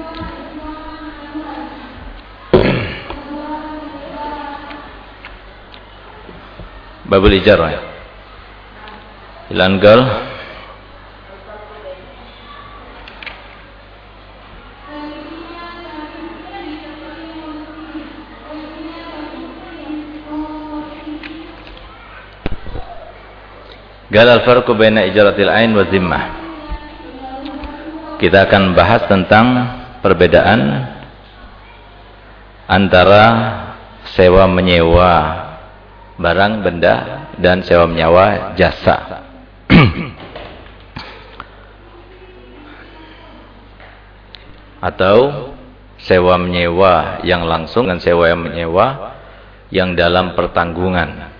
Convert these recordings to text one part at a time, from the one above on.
Babul ijarah. Ilangal Gal al-farqu baina ijaratil ain wa zimmah. Kita akan bahas tentang perbedaan antara sewa menyewa barang benda dan sewa menyewa jasa. Atau sewa menyewa yang langsung dan sewa menyewa yang dalam pertanggungan.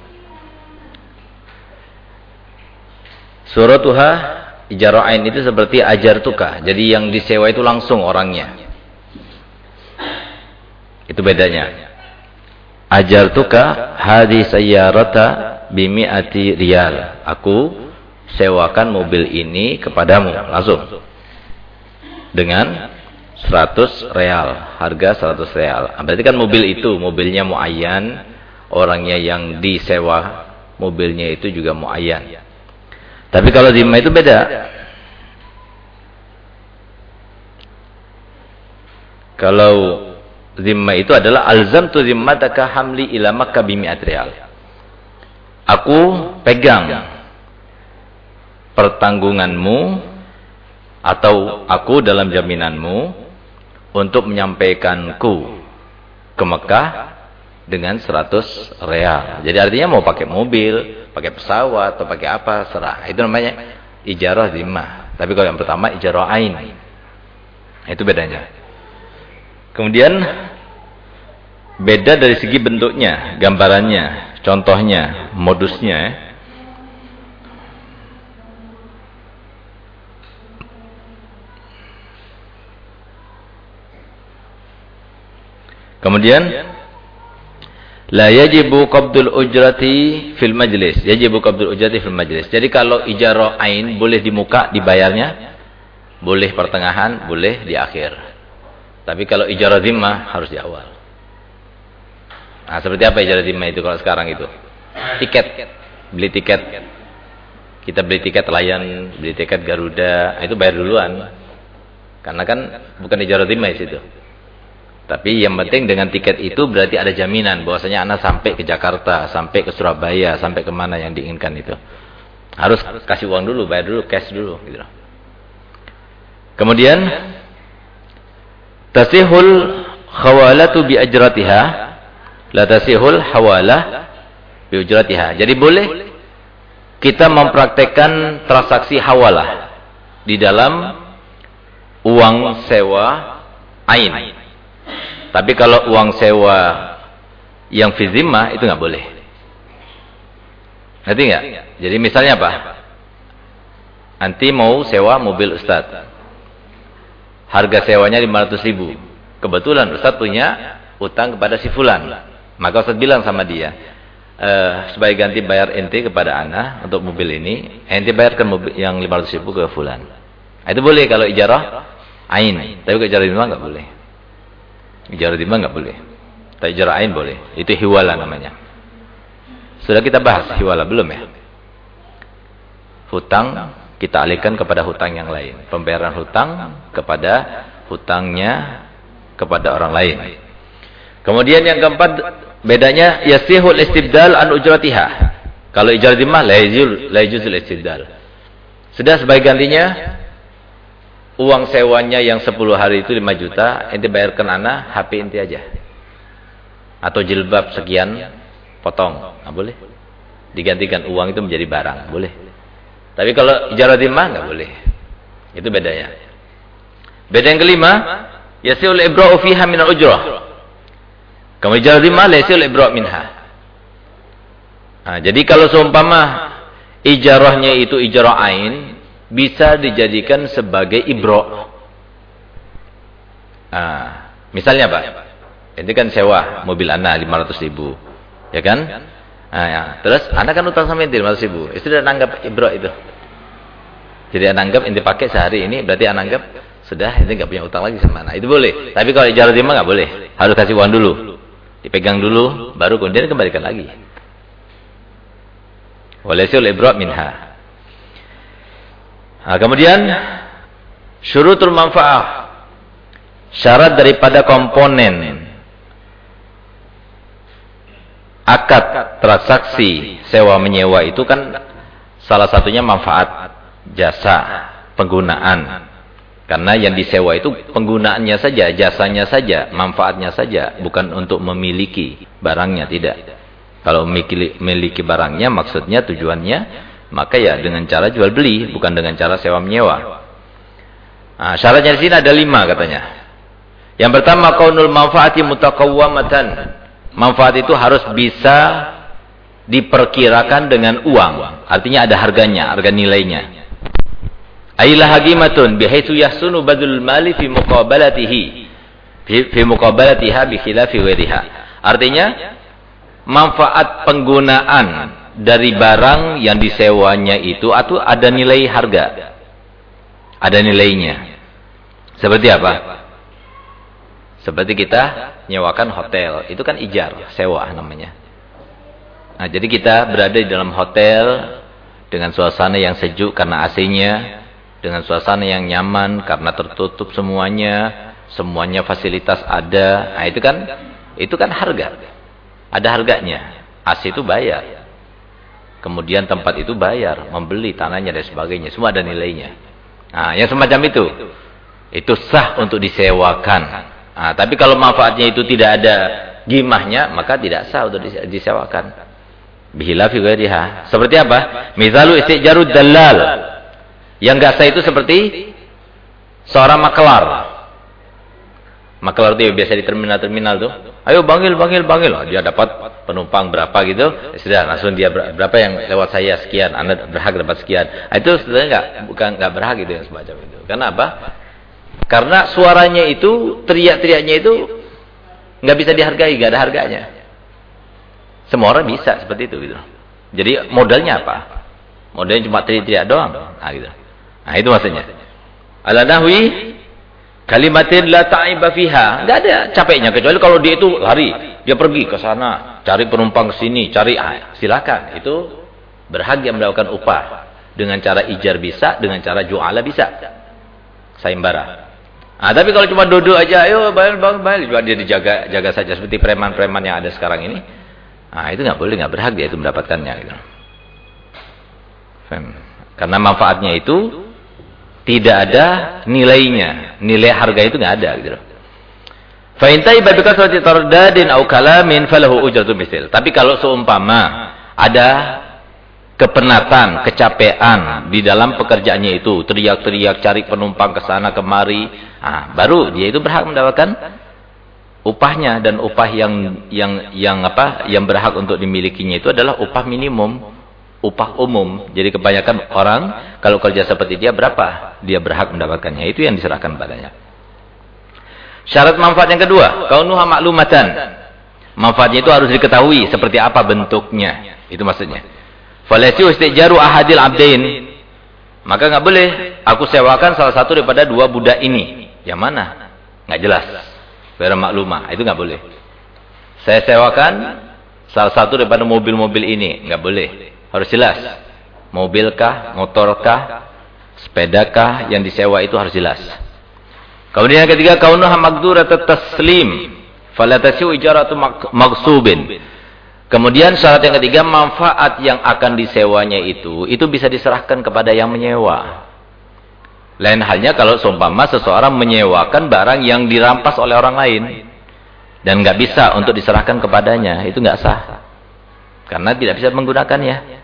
Suratuha ijarah ain itu seperti ajar tuka. Jadi yang disewa itu langsung orangnya. Itu bedanya. Ajar tuka hadi sayyarata bimi'ati riyal. Aku sewakan mobil ini kepadamu langsung. Dengan 100 real, harga 100 real. Berarti kan mobil itu, mobilnya muayyan, orangnya yang disewa mobilnya itu juga muayyan. Tapi kalau zimma itu beda. Kalau zimma itu adalah alzam tu zimmataka hamli ila Makkah atrial. Aku pegang pertanggunganmu atau aku dalam jaminanmu untuk menyampaikanku ke Mekah dengan 100 real. Jadi artinya mau pakai mobil, pakai pesawat atau pakai apa serah. Itu namanya ijarah zimah tapi kalau yang pertama ijarah ain. Itu bedanya. Kemudian beda dari segi bentuknya gambarannya contohnya modusnya kemudian La yajibu qabdul ujrati fil majlis. Yajibu qabdul ujrati fil majlis. Jadi kalau ijarah ain boleh di muka dibayarnya, boleh pertengahan, boleh di akhir. Tapi kalau ijarah zimmah harus di awal. Nah, seperti apa ijarah zimmah itu kalau sekarang itu? Tiket. Beli tiket. Kita beli tiket layan, beli tiket Garuda, itu bayar duluan. Karena kan bukan ijarah zimmah situ. Tapi yang penting dengan tiket itu berarti ada jaminan bahwasanya anak sampai ke Jakarta, sampai ke Surabaya, sampai ke mana yang diinginkan itu. Harus kasih uang dulu, bayar dulu, cash dulu gitu. Kemudian tasihul khawalatu bi ajratiha la tasihul hawalah bi ujratiha. Jadi boleh kita mempraktekkan transaksi hawalah di dalam uang sewa ain. Tapi kalau uang sewa yang fizimah itu nggak boleh. Ngerti nggak? Jadi misalnya apa? Nanti mau sewa mobil Ustaz. Harga sewanya 500 ribu. Kebetulan Ustaz punya utang kepada si Fulan. Maka Ustaz bilang sama dia, e, sebagai ganti bayar ente kepada Ana untuk mobil ini, ente bayarkan mobil yang 500 ribu ke Fulan. Itu boleh kalau ijarah ain. Tapi kalau ijarah lima nggak boleh. Ijarah timah nggak boleh. Tapi ijarah ain boleh. Itu hiwala namanya. Sudah kita bahas hiwala belum ya? Hutang kita alihkan kepada hutang yang lain. Pembayaran hutang kepada hutangnya kepada orang lain. Kemudian yang keempat bedanya yasihul istibdal an ujratiha. Kalau ijarah timah la yajuz la yajuzul istibdal. Sudah sebagai gantinya uang sewanya yang 10 hari itu 5 juta, ente bayarkan anak HP ente aja. Atau jilbab sekian, potong. Nah, boleh. Digantikan uang itu menjadi barang, boleh. Tapi kalau ijarah timah nggak boleh. Itu bedanya. Beda yang kelima, yasil ibra'u fiha min al-ujrah. Kamu ijarah timah yasil ibra'u minha. Nah, jadi kalau seumpama ijarahnya itu ijarah ain, bisa dijadikan sebagai ibro. Nah, misalnya Pak, ini kan sewa mobil anak 500 ribu, ya kan? Nah, ya. Terus anak kan utang sama inti 500 ribu, istri udah nanggap ibro itu. Jadi anak anggap inti pakai sehari ini, berarti anak anggap sudah ini nggak punya utang lagi sama anak. Itu boleh. Tapi kalau ijarah timah nggak boleh. Harus kasih uang dulu. Dipegang dulu, baru kemudian kembalikan lagi. Walasul ibra minha. Nah, kemudian syurutul manfaah. Syarat daripada komponen akad transaksi sewa menyewa itu kan salah satunya manfaat jasa penggunaan karena yang disewa itu penggunaannya saja, jasanya saja, manfaatnya saja, bukan untuk memiliki barangnya, tidak. Kalau memiliki, memiliki barangnya, maksudnya tujuannya, maka ya dengan cara jual beli, bukan dengan cara sewa menyewa. Nah, syaratnya di sini ada lima katanya. Yang pertama, kaunul manfaati mutakawwamatan. Manfaat itu harus bisa diperkirakan dengan uang. Artinya ada harganya, harga nilainya. Ailah hagimatun bihaitsu yahsunu badul mali fi muqabalatihi fi, muqabalatiha bi khilafi. Artinya manfaat penggunaan dari barang yang disewanya itu atau ada nilai harga. Ada nilainya. Seperti apa? Seperti kita nyewakan hotel, itu kan ijar, sewa namanya. Nah, jadi kita berada di dalam hotel dengan suasana yang sejuk karena AC-nya, dengan suasana yang nyaman karena tertutup semuanya, semuanya fasilitas ada. Nah, itu kan itu kan harga. Ada harganya. AC itu bayar. Kemudian tempat itu bayar, membeli tanahnya dan sebagainya, semua ada nilainya. Nah, yang semacam itu itu sah untuk disewakan. Nah, tapi kalau manfaatnya itu tidak ada gimahnya, maka tidak sah untuk disewakan. Bihilafi ghairiha. Seperti apa? Mizalu istijarud dalal. Yang gak sah itu seperti seorang makelar. Makelar itu biasa di terminal-terminal tuh. Ayo panggil, panggil, panggil. Oh, dia dapat penumpang berapa gitu. Ya sudah langsung dia berapa yang lewat saya sekian. Anda berhak dapat sekian. Nah, itu sebenarnya nggak bukan nggak berhak gitu yang semacam itu. Karena apa? Karena suaranya itu, teriak-teriaknya itu nggak bisa dihargai, nggak ada harganya. Semua orang bisa seperti itu gitu. Jadi modalnya apa? Modalnya cuma teriak-teriak doang. Nah, gitu. Nah, itu maksudnya. Ala nahwi kalimatin la ta'iba fiha. Enggak ada capeknya kecuali kalau dia itu lari, dia pergi ke sana, cari penumpang ke sini, cari ah, silakan. Itu berhak yang melakukan upah. Dengan cara ijar bisa, dengan cara ju'ala bisa. Saimbara. Ah, tapi kalau cuma duduk aja, ayo bayar, bayar, bayar, cuma dia dijaga jaga saja seperti preman-preman yang ada sekarang ini. Ah, itu nggak boleh, nggak berhak dia itu mendapatkannya gitu. Karena manfaatnya itu tidak ada nilainya. Nilai harga itu nggak ada gitu. Fa in taiba bi kasrati tardadin aw kalamin falahu ujratu misl. Tapi kalau seumpama ada kepenatan, kecapean di dalam pekerjaannya itu, teriak-teriak cari penumpang ke sana kemari, ah, baru dia itu berhak mendapatkan upahnya dan upah yang yang yang apa? yang berhak untuk dimilikinya itu adalah upah minimum upah umum. Jadi kebanyakan orang kalau kerja seperti dia berapa dia berhak mendapatkannya. Itu yang diserahkan padanya. Syarat manfaat yang kedua, kaunuha maklumatan. Manfaatnya itu harus diketahui seperti apa bentuknya. Itu maksudnya. Falasi istijaru ahadil abdain. Maka nggak boleh aku sewakan salah satu daripada dua budak ini. Yang mana? Nggak jelas. Biar maklumah, itu nggak boleh. Saya sewakan salah satu daripada mobil-mobil ini, nggak boleh. Harus jelas. Mobilkah, motorkah, sepedakah yang disewa itu harus jelas. Kemudian yang ketiga kaunuha magdurat taslim fala tasiu ijaratu magsubin. Kemudian syarat yang ketiga manfaat yang akan disewanya itu itu bisa diserahkan kepada yang menyewa. Lain halnya kalau seumpama seseorang menyewakan barang yang dirampas oleh orang lain dan nggak bisa untuk diserahkan kepadanya, itu nggak sah. Karena tidak bisa menggunakannya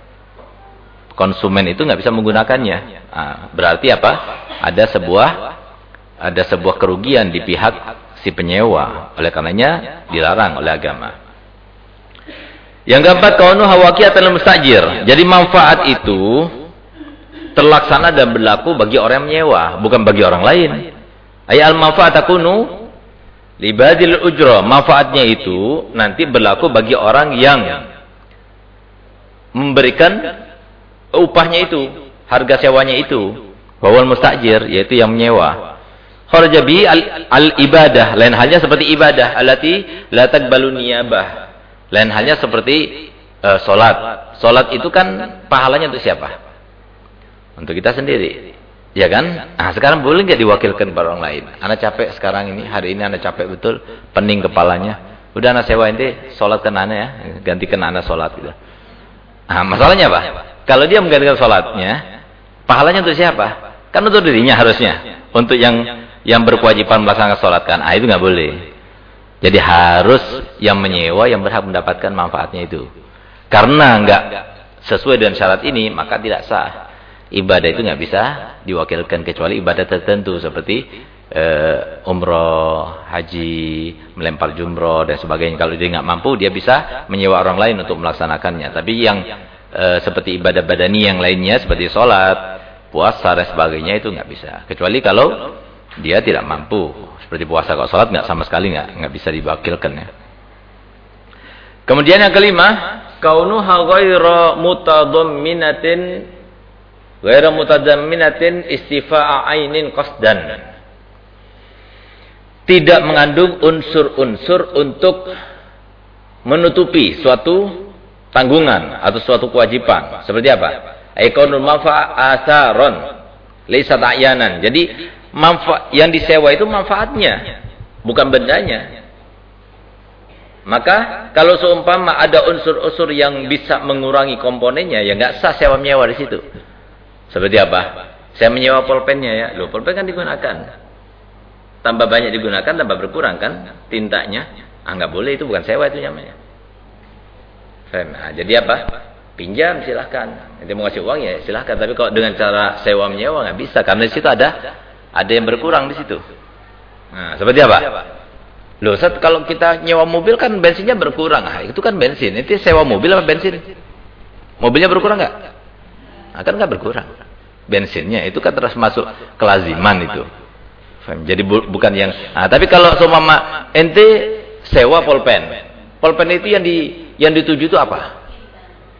konsumen itu nggak bisa menggunakannya. Nah, berarti apa? Ada sebuah ada sebuah kerugian di pihak si penyewa. Oleh karenanya dilarang oleh agama. Yang keempat kaunu atau mustajir. Jadi manfaat itu terlaksana dan berlaku bagi orang yang menyewa, bukan bagi orang lain. Ayat al-manfaat takunu libadil ujro. Manfaatnya itu nanti berlaku bagi orang yang memberikan upahnya itu, harga sewanya itu. Wawal mustajir, yaitu yang menyewa. kharaja bi al, al ibadah lain halnya seperti ibadah alati la taqbalu niyabah. Lain halnya seperti uh, salat salat itu kan pahalanya untuk siapa? Untuk kita sendiri. Ya kan? Nah sekarang boleh nggak diwakilkan pada orang lain? Anak capek sekarang ini hari ini anak capek betul pening kepalanya. Udah anak sewa ini salat ke anak ya gantikan anak salat gitu. Nah masalahnya apa kalau dia menggantikan salatnya pahalanya untuk siapa kan untuk dirinya harusnya untuk yang yang berkewajiban melaksanakan sholat kan. Ah, itu nggak boleh. Jadi harus yang menyewa yang berhak mendapatkan manfaatnya itu. Karena nggak sesuai dengan syarat ini, maka tidak sah. Ibadah itu nggak bisa diwakilkan kecuali ibadah tertentu seperti uh, umroh, haji, melempar jumroh dan sebagainya. Kalau dia nggak mampu, dia bisa menyewa orang lain untuk melaksanakannya. Tapi yang uh, seperti ibadah badani yang lainnya seperti sholat, puasa dan sebagainya itu nggak bisa. Kecuali kalau dia tidak mampu. Seperti puasa kok salat nggak sama sekali nggak nggak bisa diwakilkan ya. Kemudian yang kelima kaunuha ghairu mutadamminatin ghairu istifa'a ainin qasdan. Tidak mengandung unsur-unsur untuk menutupi suatu tanggungan atau suatu kewajiban seperti apa aikonul mafa'asaron laysa ta'yanan jadi manfaat yang disewa itu manfaatnya, bukan bendanya. Maka kalau seumpama ada unsur-unsur yang bisa mengurangi komponennya, ya nggak sah sewa menyewa di situ. Seperti apa? Saya menyewa pulpennya ya, loh pulpen kan digunakan. Tambah banyak digunakan, tambah berkurang kan tintanya. Ah nggak boleh itu bukan sewa itu namanya. Nah, jadi apa? Pinjam silahkan. Nanti mau ngasih uang ya silahkan. Tapi kalau dengan cara sewa menyewa nggak bisa karena di situ ada ada yang berkurang di situ. Nah, seperti apa? Loh, Ustaz, kalau kita nyewa mobil kan bensinnya berkurang. Ah, itu kan bensin. Itu sewa mobil apa bensin? Mobilnya berkurang nggak? Nah, kan nggak berkurang. Bensinnya itu kan terus masuk kelaziman itu. Jadi bu bukan yang nah, tapi kalau seumpama ente sewa pulpen. Pulpen itu yang di yang dituju itu apa?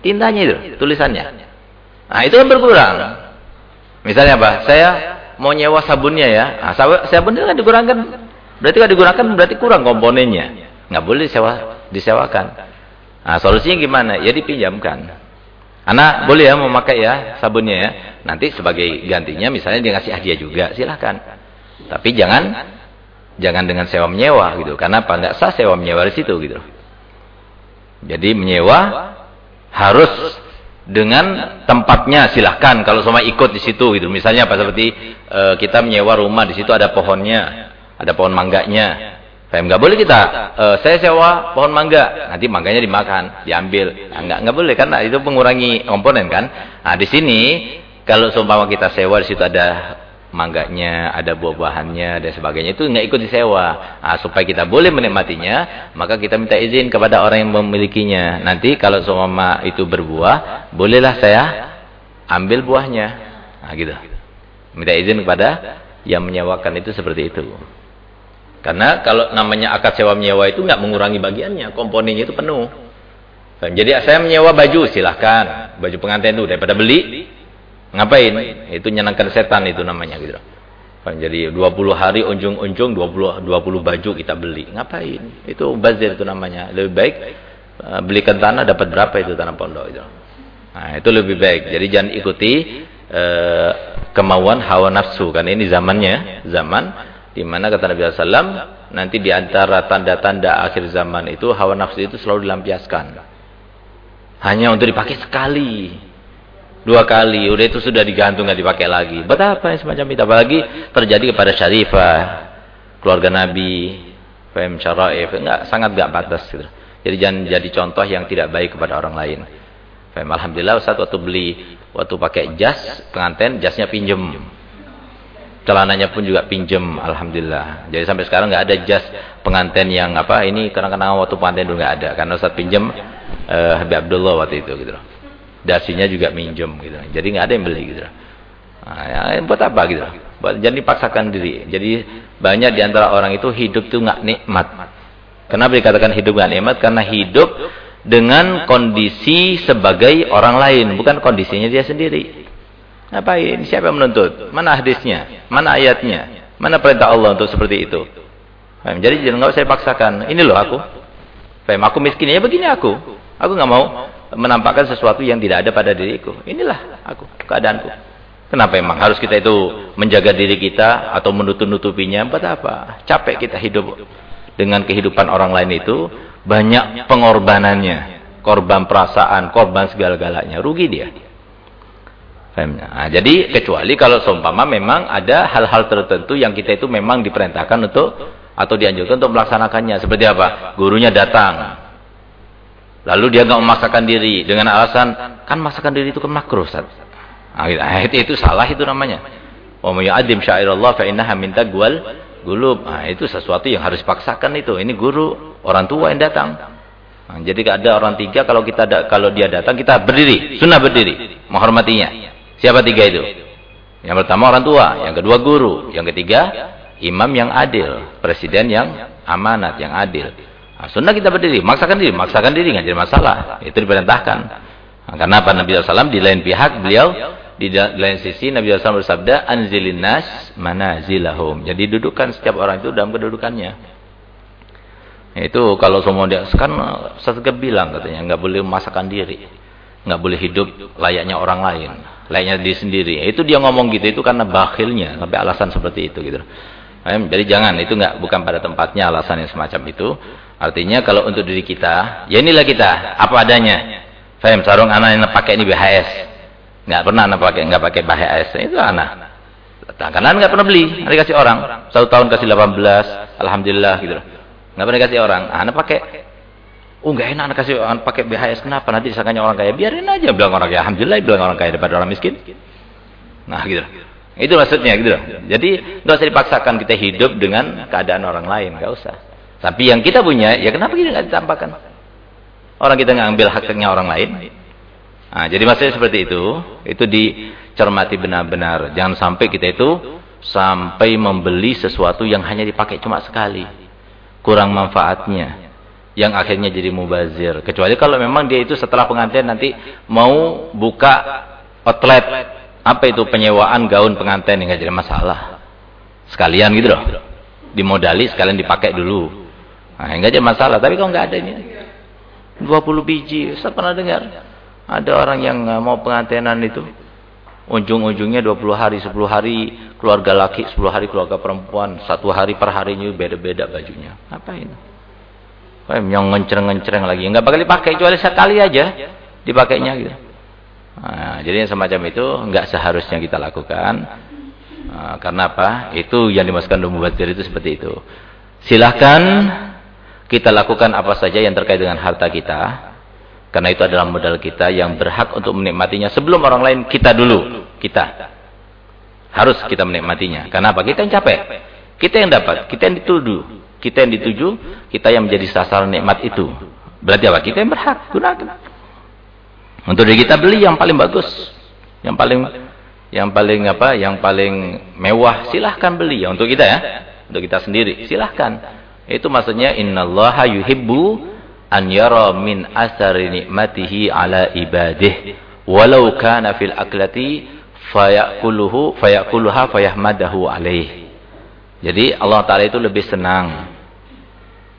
Tintanya itu, tulisannya. Nah, itu kan berkurang. Misalnya apa? Saya mau nyewa sabunnya ya. Nah, sabunnya kan dikurangkan. Berarti kan digunakan berarti kurang komponennya. Nggak boleh disewa, disewakan. Nah, solusinya gimana? Ya dipinjamkan. Anak boleh ya memakai ya sabunnya ya. Nanti sebagai gantinya misalnya dia ngasih hadiah juga, silahkan. Tapi jangan jangan dengan sewa menyewa gitu. Karena apa? Nggak sah sewa menyewa di situ gitu. Jadi menyewa harus dengan tempatnya silahkan. Kalau sama ikut di situ gitu. Misalnya apa? Seperti e, kita menyewa rumah di situ ada pohonnya ada pohon mangganya. Saya nggak boleh kita e, saya sewa pohon mangga nanti mangganya dimakan diambil. Nah, nggak nggak boleh karena itu mengurangi komponen kan? Nah di sini kalau seumpama kita sewa di situ ada mangganya, ada buah-buahannya dan sebagainya itu nggak ikut disewa. Nah, supaya kita boleh menikmatinya, maka kita minta izin kepada orang yang memilikinya. Nanti kalau semua itu berbuah, bolehlah saya ambil buahnya. Nah, gitu. Minta izin kepada yang menyewakan itu seperti itu. Karena kalau namanya akad sewa menyewa itu nggak mengurangi bagiannya, komponennya itu penuh. Jadi saya menyewa baju silahkan, baju pengantin itu daripada beli Ngapain? Itu nyenangkan setan itu namanya gitu. Jadi 20 hari unjung-unjung 20 20 baju kita beli. Ngapain? Itu bazir itu namanya. Lebih baik uh, belikan tanah dapat berapa itu tanah pondok itu. Nah, itu lebih baik. Jadi jangan ikuti uh, kemauan hawa nafsu karena ini zamannya, zaman di mana kata Nabi sallallahu nanti di antara tanda-tanda akhir zaman itu hawa nafsu itu selalu dilampiaskan. Hanya untuk dipakai sekali dua kali, udah itu sudah digantung nggak dipakai lagi. Betapa yang semacam itu apalagi terjadi kepada syarifah, keluarga Nabi, faham syaraif, enggak sangat enggak batas gitu. Jadi jangan jadi contoh yang tidak baik kepada orang lain. Faham alhamdulillah Ustaz waktu beli waktu pakai jas pengantin jasnya pinjem. Celananya pun juga pinjem alhamdulillah. Jadi sampai sekarang nggak ada jas pengantin yang apa ini kadang-kadang waktu pengantin dulu nggak ada karena Ustaz pinjem uh, Habib Abdullah waktu itu gitu dasinya juga minjem gitu. Jadi nggak ada yang beli gitu. Nah, ya, buat apa gitu? Buat jadi dipaksakan diri. Jadi banyak di antara orang itu hidup tuh nggak nikmat. Kenapa dikatakan hidup nggak nikmat? Karena hidup dengan kondisi sebagai orang lain, bukan kondisinya dia sendiri. Ngapain? Siapa yang menuntut? Mana hadisnya? Mana ayatnya? Mana perintah Allah untuk seperti itu? Jadi jangan nggak usah dipaksakan. Ini loh aku. Aku miskin ya begini aku. Aku nggak mau menampakkan sesuatu yang tidak ada pada diriku. Inilah aku, keadaanku. Kenapa emang harus kita itu menjaga diri kita atau menutup-nutupinya? Buat apa? Capek kita hidup dengan kehidupan orang lain itu banyak pengorbanannya. Korban perasaan, korban segala-galanya. Rugi dia. Nah, jadi kecuali kalau seumpama memang ada hal-hal tertentu yang kita itu memang diperintahkan untuk atau dianjurkan untuk melaksanakannya. Seperti apa? Gurunya datang. Lalu dia nggak memaksakan diri dengan alasan kan masakan diri itu kan makruh, Ustaz. Nah, itu, itu salah itu namanya. Wa may yu'azzim syairallah fa innaha min taqwal gulub. Nah, itu sesuatu yang harus dipaksakan itu. Ini guru, orang tua yang datang. Nah, jadi ada orang tiga kalau kita da, kalau dia datang kita berdiri, sunnah berdiri, menghormatinya. Siapa tiga itu? Yang pertama orang tua, yang kedua guru, yang ketiga imam yang adil, presiden yang amanat, yang adil. Nah, sunnah kita berdiri, maksakan diri, maksakan diri nggak jadi masalah. Itu diperintahkan. Nah, karena apa Nabi SAW di lain pihak beliau di lain sisi Nabi SAW bersabda anzilin nas manazilahum. Jadi dudukkan setiap orang itu dalam kedudukannya. Itu kalau semua dia kan saya bilang katanya nggak boleh memasakkan diri. nggak boleh hidup layaknya orang lain, layaknya diri sendiri. Itu dia ngomong gitu itu karena bakhilnya, sampai alasan seperti itu gitu. Jadi jangan itu nggak bukan pada tempatnya alasan yang semacam itu. Artinya kalau untuk diri kita, ya inilah kita apa adanya. Faham sarung anak yang pakai ini BHS. Nggak pernah anak pakai nggak pakai BHS. Itu anak. Nah, karena nggak pernah beli, nanti kasih orang. Satu tahun kasih 18, alhamdulillah gitu. Nggak pernah kasih orang. Ah, anak pakai. Oh nggak enak anak kasih orang pakai BHS. Kenapa? Nanti disangkanya orang kaya. Biarin aja bilang orang kaya. Alhamdulillah bilang orang kaya daripada orang miskin. Nah gitu. Itu maksudnya gitu. Jadi nggak usah dipaksakan kita hidup dengan keadaan orang lain. Nggak usah. Tapi yang kita punya, ya kenapa kita nggak ditampakkan? Orang kita ngambil haknya orang lain. Nah, jadi maksudnya seperti itu. Itu dicermati benar-benar. Jangan sampai kita itu sampai membeli sesuatu yang hanya dipakai cuma sekali. Kurang manfaatnya. Yang akhirnya jadi mubazir. Kecuali kalau memang dia itu setelah pengantin nanti mau buka outlet. Apa itu penyewaan gaun pengantin yang jadi masalah. Sekalian gitu loh. Dimodali sekalian dipakai dulu. Nah, enggak aja masalah. Tapi kalau enggak ada ini. 20 biji. Saya pernah dengar. Ada orang yang eh, mau pengantinan itu. Ujung-ujungnya 20 hari, 10 hari keluarga laki, 10 hari keluarga perempuan. Satu hari per harinya beda-beda bajunya. Apa ini? Yang ngencreng-ngencreng lagi. Enggak bakal dipakai. Kecuali sekali aja dipakainya gitu. Nah, jadi yang semacam itu enggak seharusnya kita lakukan. Nah, karena apa? Itu yang dimasukkan dalam mubazir itu seperti itu. Silahkan kita lakukan apa saja yang terkait dengan harta kita. Karena itu adalah modal kita yang berhak untuk menikmatinya. Sebelum orang lain, kita dulu. Kita. Harus kita menikmatinya. Karena apa? Kita yang capek. Kita yang dapat. Kita yang dituju. Kita yang dituju. Kita yang menjadi sasaran nikmat itu. Berarti apa? Kita yang berhak. Gunakan. Untuk diri kita beli yang paling bagus. Yang paling yang paling apa? Yang paling mewah. Silahkan beli. Ya, untuk kita ya. Untuk kita sendiri. Silahkan. Itu maksudnya innallaha yuhibbu an yara min asari nikmatihi ala ibadih walau kana fil aklati fayakuluhu fayakuluha fayahmadahu alaih. Jadi Allah Ta'ala itu lebih senang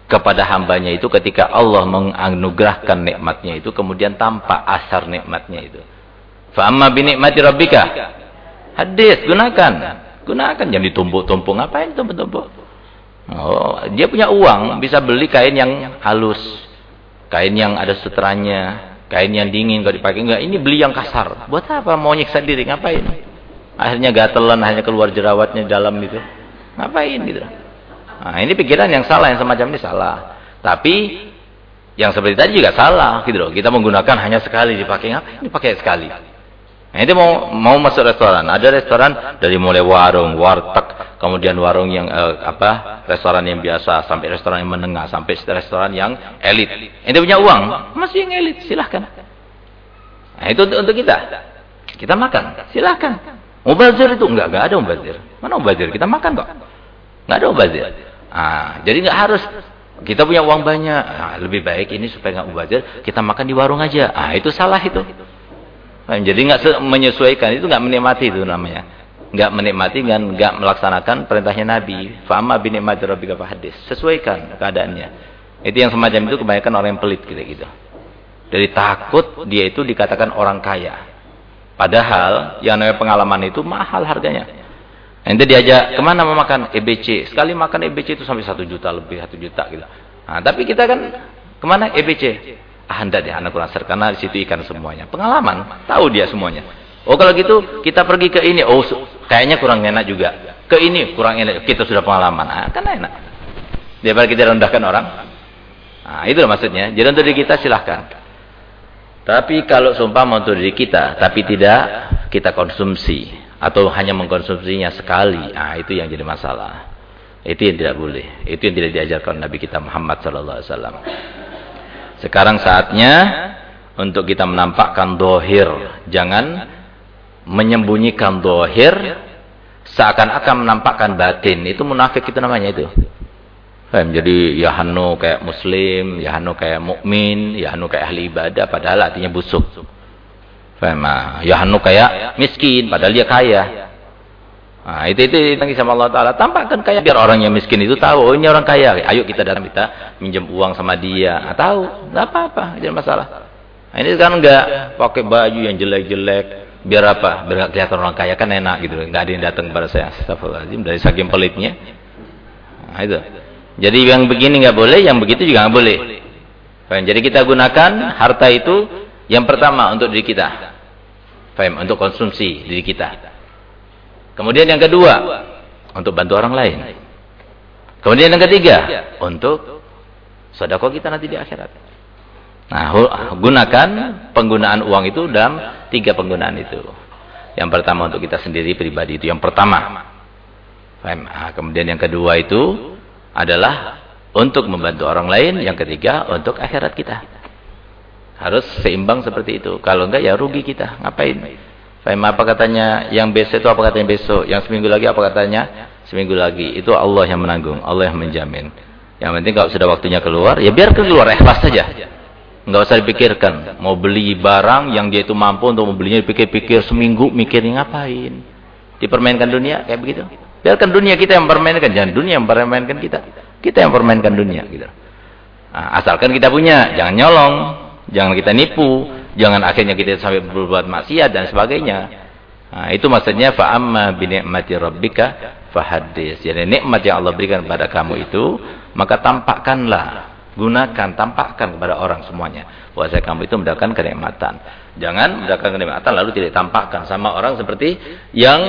kepada hambanya itu ketika Allah menganugerahkan nikmatnya itu kemudian tampak asar nikmatnya itu. Fa'amma binikmati rabbika. Hadis, gunakan. Gunakan, jangan ditumpuk-tumpuk. Ngapain tumpuk-tumpuk? Oh, dia punya uang, bisa beli kain yang halus. Kain yang ada sutranya, kain yang dingin kalau dipakai enggak. Ini beli yang kasar. Buat apa mau nyiksa diri? Ngapain? Akhirnya gatelan hanya keluar jerawatnya dalam itu. Ngapain gitu? Nah, ini pikiran yang salah, yang semacam ini salah. Tapi yang seperti tadi juga salah gitu loh. Kita menggunakan hanya sekali dipakai. Ngapain dipakai sekali? Nah, itu mau mau masuk restoran. Ada restoran dari mulai warung, warteg, kemudian warung yang eh, apa? restoran yang biasa sampai restoran yang menengah, sampai restoran yang elit. Ini punya uang, masih yang elit, silahkan. Nah, itu untuk, untuk kita. Kita makan, silahkan. Mubazir itu enggak, enggak ada mubazir. Mana mubazir? Kita makan kok. Enggak ada mubazir. Ah, jadi enggak harus kita punya uang banyak. Nah, lebih baik ini supaya enggak mubazir, kita makan di warung aja. Ah, itu salah itu. Jadi nggak menyesuaikan itu nggak menikmati itu namanya. nggak menikmati dan nggak melaksanakan perintahnya Nabi. Fama bin rabbika hadis. Sesuaikan keadaannya. Itu yang semacam itu kebanyakan orang yang pelit gitu gitu. Dari takut dia itu dikatakan orang kaya. Padahal yang namanya pengalaman itu mahal harganya. Nanti diajak ke mana mau makan EBC. Sekali makan EBC itu sampai satu juta lebih satu juta gitu. Nah, tapi kita kan ke mana EBC? Ah, hendak deh anak kurang karena di situ ikan semuanya. Pengalaman, tahu dia semuanya. Oh kalau gitu kita pergi ke ini. Oh kayaknya kurang enak juga. Ke ini kurang enak. Kita sudah pengalaman. Ah, kan enak. Daripada kita rendahkan orang. Nah, itu maksudnya. Jadi untuk diri kita silahkan. Tapi kalau sumpah untuk diri kita, tapi tidak kita konsumsi atau hanya mengkonsumsinya sekali, ah itu yang jadi masalah. Itu yang tidak boleh. Itu yang tidak diajarkan Nabi kita Muhammad sallallahu alaihi wasallam. Sekarang saatnya untuk kita menampakkan dohir. Jangan menyembunyikan dohir seakan-akan menampakkan batin. Itu munafik itu namanya itu. Jadi ya hanu kayak muslim, ya hanu kayak mukmin, ya hanu kayak ahli ibadah padahal artinya busuk. Faham? Ah, ya hanu kayak miskin padahal dia kaya. Nah, itu itu tanggi sama Allah taala. Tampakkan kaya biar orang yang miskin itu tahu oh ini orang kaya. Ayo kita datang kita minjem uang sama dia. Nah, tahu, enggak apa-apa, tidak masalah. Nah, ini kan enggak pakai baju yang jelek-jelek biar apa? Biar kelihatan orang kaya kan enak gitu. Enggak ada yang datang kepada saya. Astagfirullahaladzim dari saking pelitnya. Nah, itu. Jadi yang begini nggak boleh, yang begitu juga nggak boleh. Jadi kita gunakan harta itu yang pertama untuk diri kita. Faham? Untuk konsumsi diri kita. Kemudian yang kedua, untuk bantu orang lain. Kemudian yang ketiga, untuk sedekah kita nanti di akhirat. Nah, gunakan penggunaan uang itu dalam tiga penggunaan itu. Yang pertama untuk kita sendiri pribadi itu yang pertama. Faham? Nah, kemudian yang kedua itu adalah untuk membantu orang lain, yang ketiga untuk akhirat kita. Harus seimbang seperti itu. Kalau enggak ya rugi kita. Ngapain? Fahim apa katanya? Yang besok itu apa katanya besok? Yang seminggu lagi apa katanya? Seminggu lagi. Itu Allah yang menanggung, Allah yang menjamin. Yang penting kalau sudah waktunya keluar, ya biar keluar ikhlas saja. Enggak usah dipikirkan. Mau beli barang yang dia itu mampu untuk membelinya dipikir-pikir seminggu mikirin ngapain. Dipermainkan dunia kayak begitu. Biarkan dunia kita yang permainkan, jangan dunia yang permainkan kita. Kita yang permainkan dunia gitu. Nah, asalkan kita punya, jangan nyolong, jangan kita nipu, jangan akhirnya kita sampai berbuat maksiat dan sebagainya. Nah, itu maksudnya fa amma bi ni'mati rabbika fahaddis. Jadi nikmat yang Allah berikan kepada kamu itu, maka tampakkanlah, gunakan, tampakkan kepada orang semuanya. Bahwa kamu itu mendapatkan kenikmatan. Jangan mendapatkan kenikmatan lalu tidak tampakkan sama orang seperti yang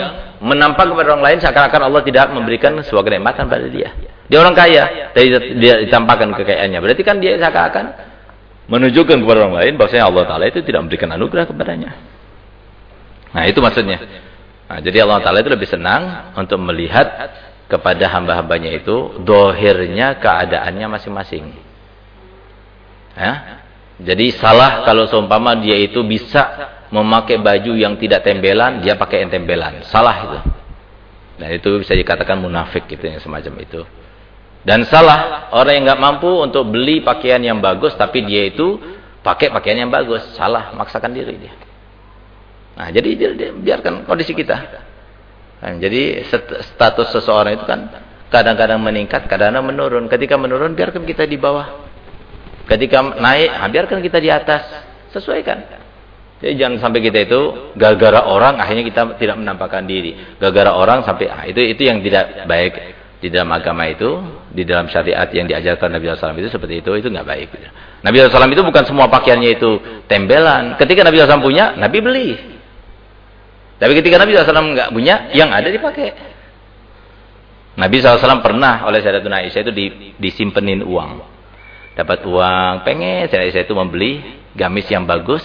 menampak kepada orang lain seakan-akan Allah tidak memberikan sebuah kenikmatan pada dia. Dia orang kaya, tapi dia ditampakkan kekayaannya. Berarti kan dia seakan-akan menunjukkan kepada orang lain bahwasanya Allah Taala itu tidak memberikan anugerah kepadanya. Nah, itu maksudnya. Nah, jadi Allah Taala itu lebih senang untuk melihat kepada hamba-hambanya itu dohirnya keadaannya masing-masing. Ya? Jadi salah kalau seumpama dia itu bisa memakai baju yang tidak tembelan, dia pakai yang tembelan. Salah itu. Dan itu bisa dikatakan munafik gitu yang semacam itu. Dan salah orang yang nggak mampu untuk beli pakaian yang bagus tapi dia itu pakai pakaian yang bagus. Salah, maksakan diri dia. Nah, jadi biarkan kondisi kita. Nah, jadi status seseorang itu kan kadang-kadang meningkat, kadang-kadang menurun. Ketika menurun, biarkan kita di bawah. Ketika naik, ah, biarkan kita di atas. Sesuaikan. Jadi jangan sampai kita itu gara-gara orang akhirnya kita tidak menampakkan diri. Gara-gara orang sampai ah, itu itu yang tidak baik di dalam agama itu, di dalam syariat yang diajarkan Nabi SAW itu seperti itu, itu nggak baik. Nabi SAW itu bukan semua pakaiannya itu tembelan. Ketika Nabi SAW punya, Nabi beli. Tapi ketika Nabi SAW nggak punya, yang ada dipakai. Nabi SAW pernah oleh Sayyidatuna Aisyah itu disimpenin uang dapat uang, pengen saya, saya itu membeli gamis yang bagus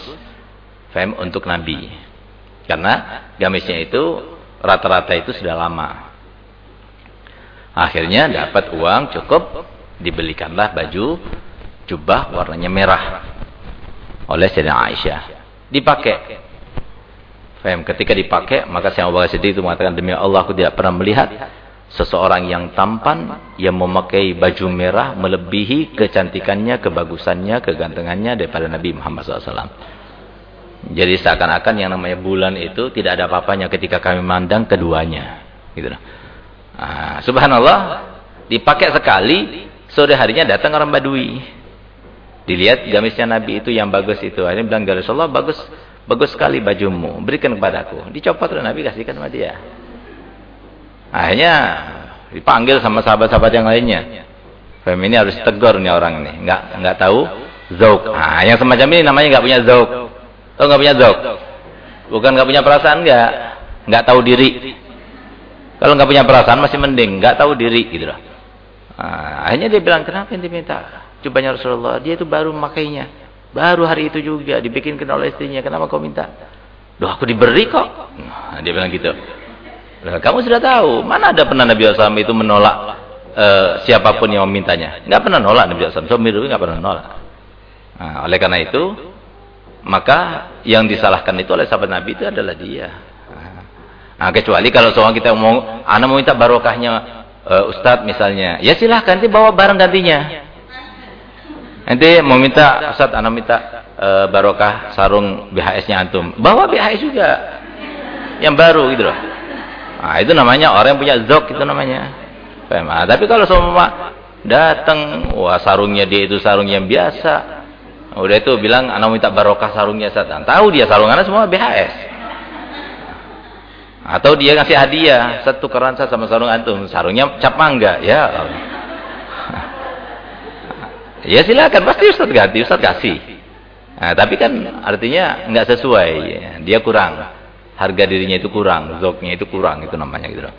fem untuk Nabi. Karena gamisnya itu rata-rata itu sudah lama. Akhirnya dapat uang cukup dibelikanlah baju jubah warnanya merah oleh Sayyidina Aisyah. Dipakai. Fem ketika dipakai maka saya Abu Bakar itu mengatakan demi Allah aku tidak pernah melihat Seseorang yang tampan, yang memakai baju merah, melebihi kecantikannya, kebagusannya, kegantengannya daripada Nabi Muhammad SAW. Jadi seakan-akan yang namanya bulan itu tidak ada apa-apanya ketika kami mandang keduanya. Gitu. Nah, subhanallah, dipakai sekali, sore harinya datang orang Badui. Dilihat gamisnya Nabi itu yang bagus itu. Akhirnya bilang, Ya Rasulullah, bagus bagus sekali bajumu. Berikan kepadaku. Dicopot oleh Nabi, kasihkan sama dia. Akhirnya dipanggil sama sahabat-sahabat yang lainnya. Fem ini harus tegur nih orang ini. Enggak enggak tahu zauk. Nah, yang semacam ini namanya enggak punya zauk. Tahu enggak punya zauk? Bukan enggak punya perasaan enggak. Enggak tahu diri. Kalau enggak punya perasaan masih mending, enggak tahu diri gitu loh. Nah, akhirnya dia bilang, "Kenapa ente minta?" Cobanya Rasulullah, dia itu baru memakainya. Baru hari itu juga dibikinkan oleh istrinya. Kenapa kau minta? Loh aku diberi kok. Nah, dia bilang gitu. Nah, kamu sudah tahu, mana ada pernah Nabi SAW itu menolak uh, siapa pun yang memintanya. Enggak pernah nolak Nabi SAW. Suami enggak pernah nolak. Nah, oleh karena itu, maka yang disalahkan itu oleh sahabat Nabi itu adalah dia. Nah, kecuali kalau seorang kita mau, anak mau minta barokahnya uh, misalnya, ya silahkan, nanti bawa barang gantinya. Nanti mau minta, Ustaz, anak minta e, barokah sarung BHS-nya antum. Bawa BHS juga. Yang baru gitu loh. Nah, itu namanya orang yang punya zok itu namanya. Nah, tapi kalau semua datang, wah sarungnya dia itu sarung yang biasa. Udah itu bilang anak minta barokah sarungnya Ustaz. Tahu dia sarungannya semua BHS. Atau dia ngasih hadiah, satu keran sama sarung antum, sarungnya cap mangga, ya. Ya silakan, pasti Ustaz ganti, Ustaz kasih. Nah, tapi kan artinya nggak sesuai, dia kurang. Harga dirinya itu kurang, zoknya itu kurang, itu namanya gitu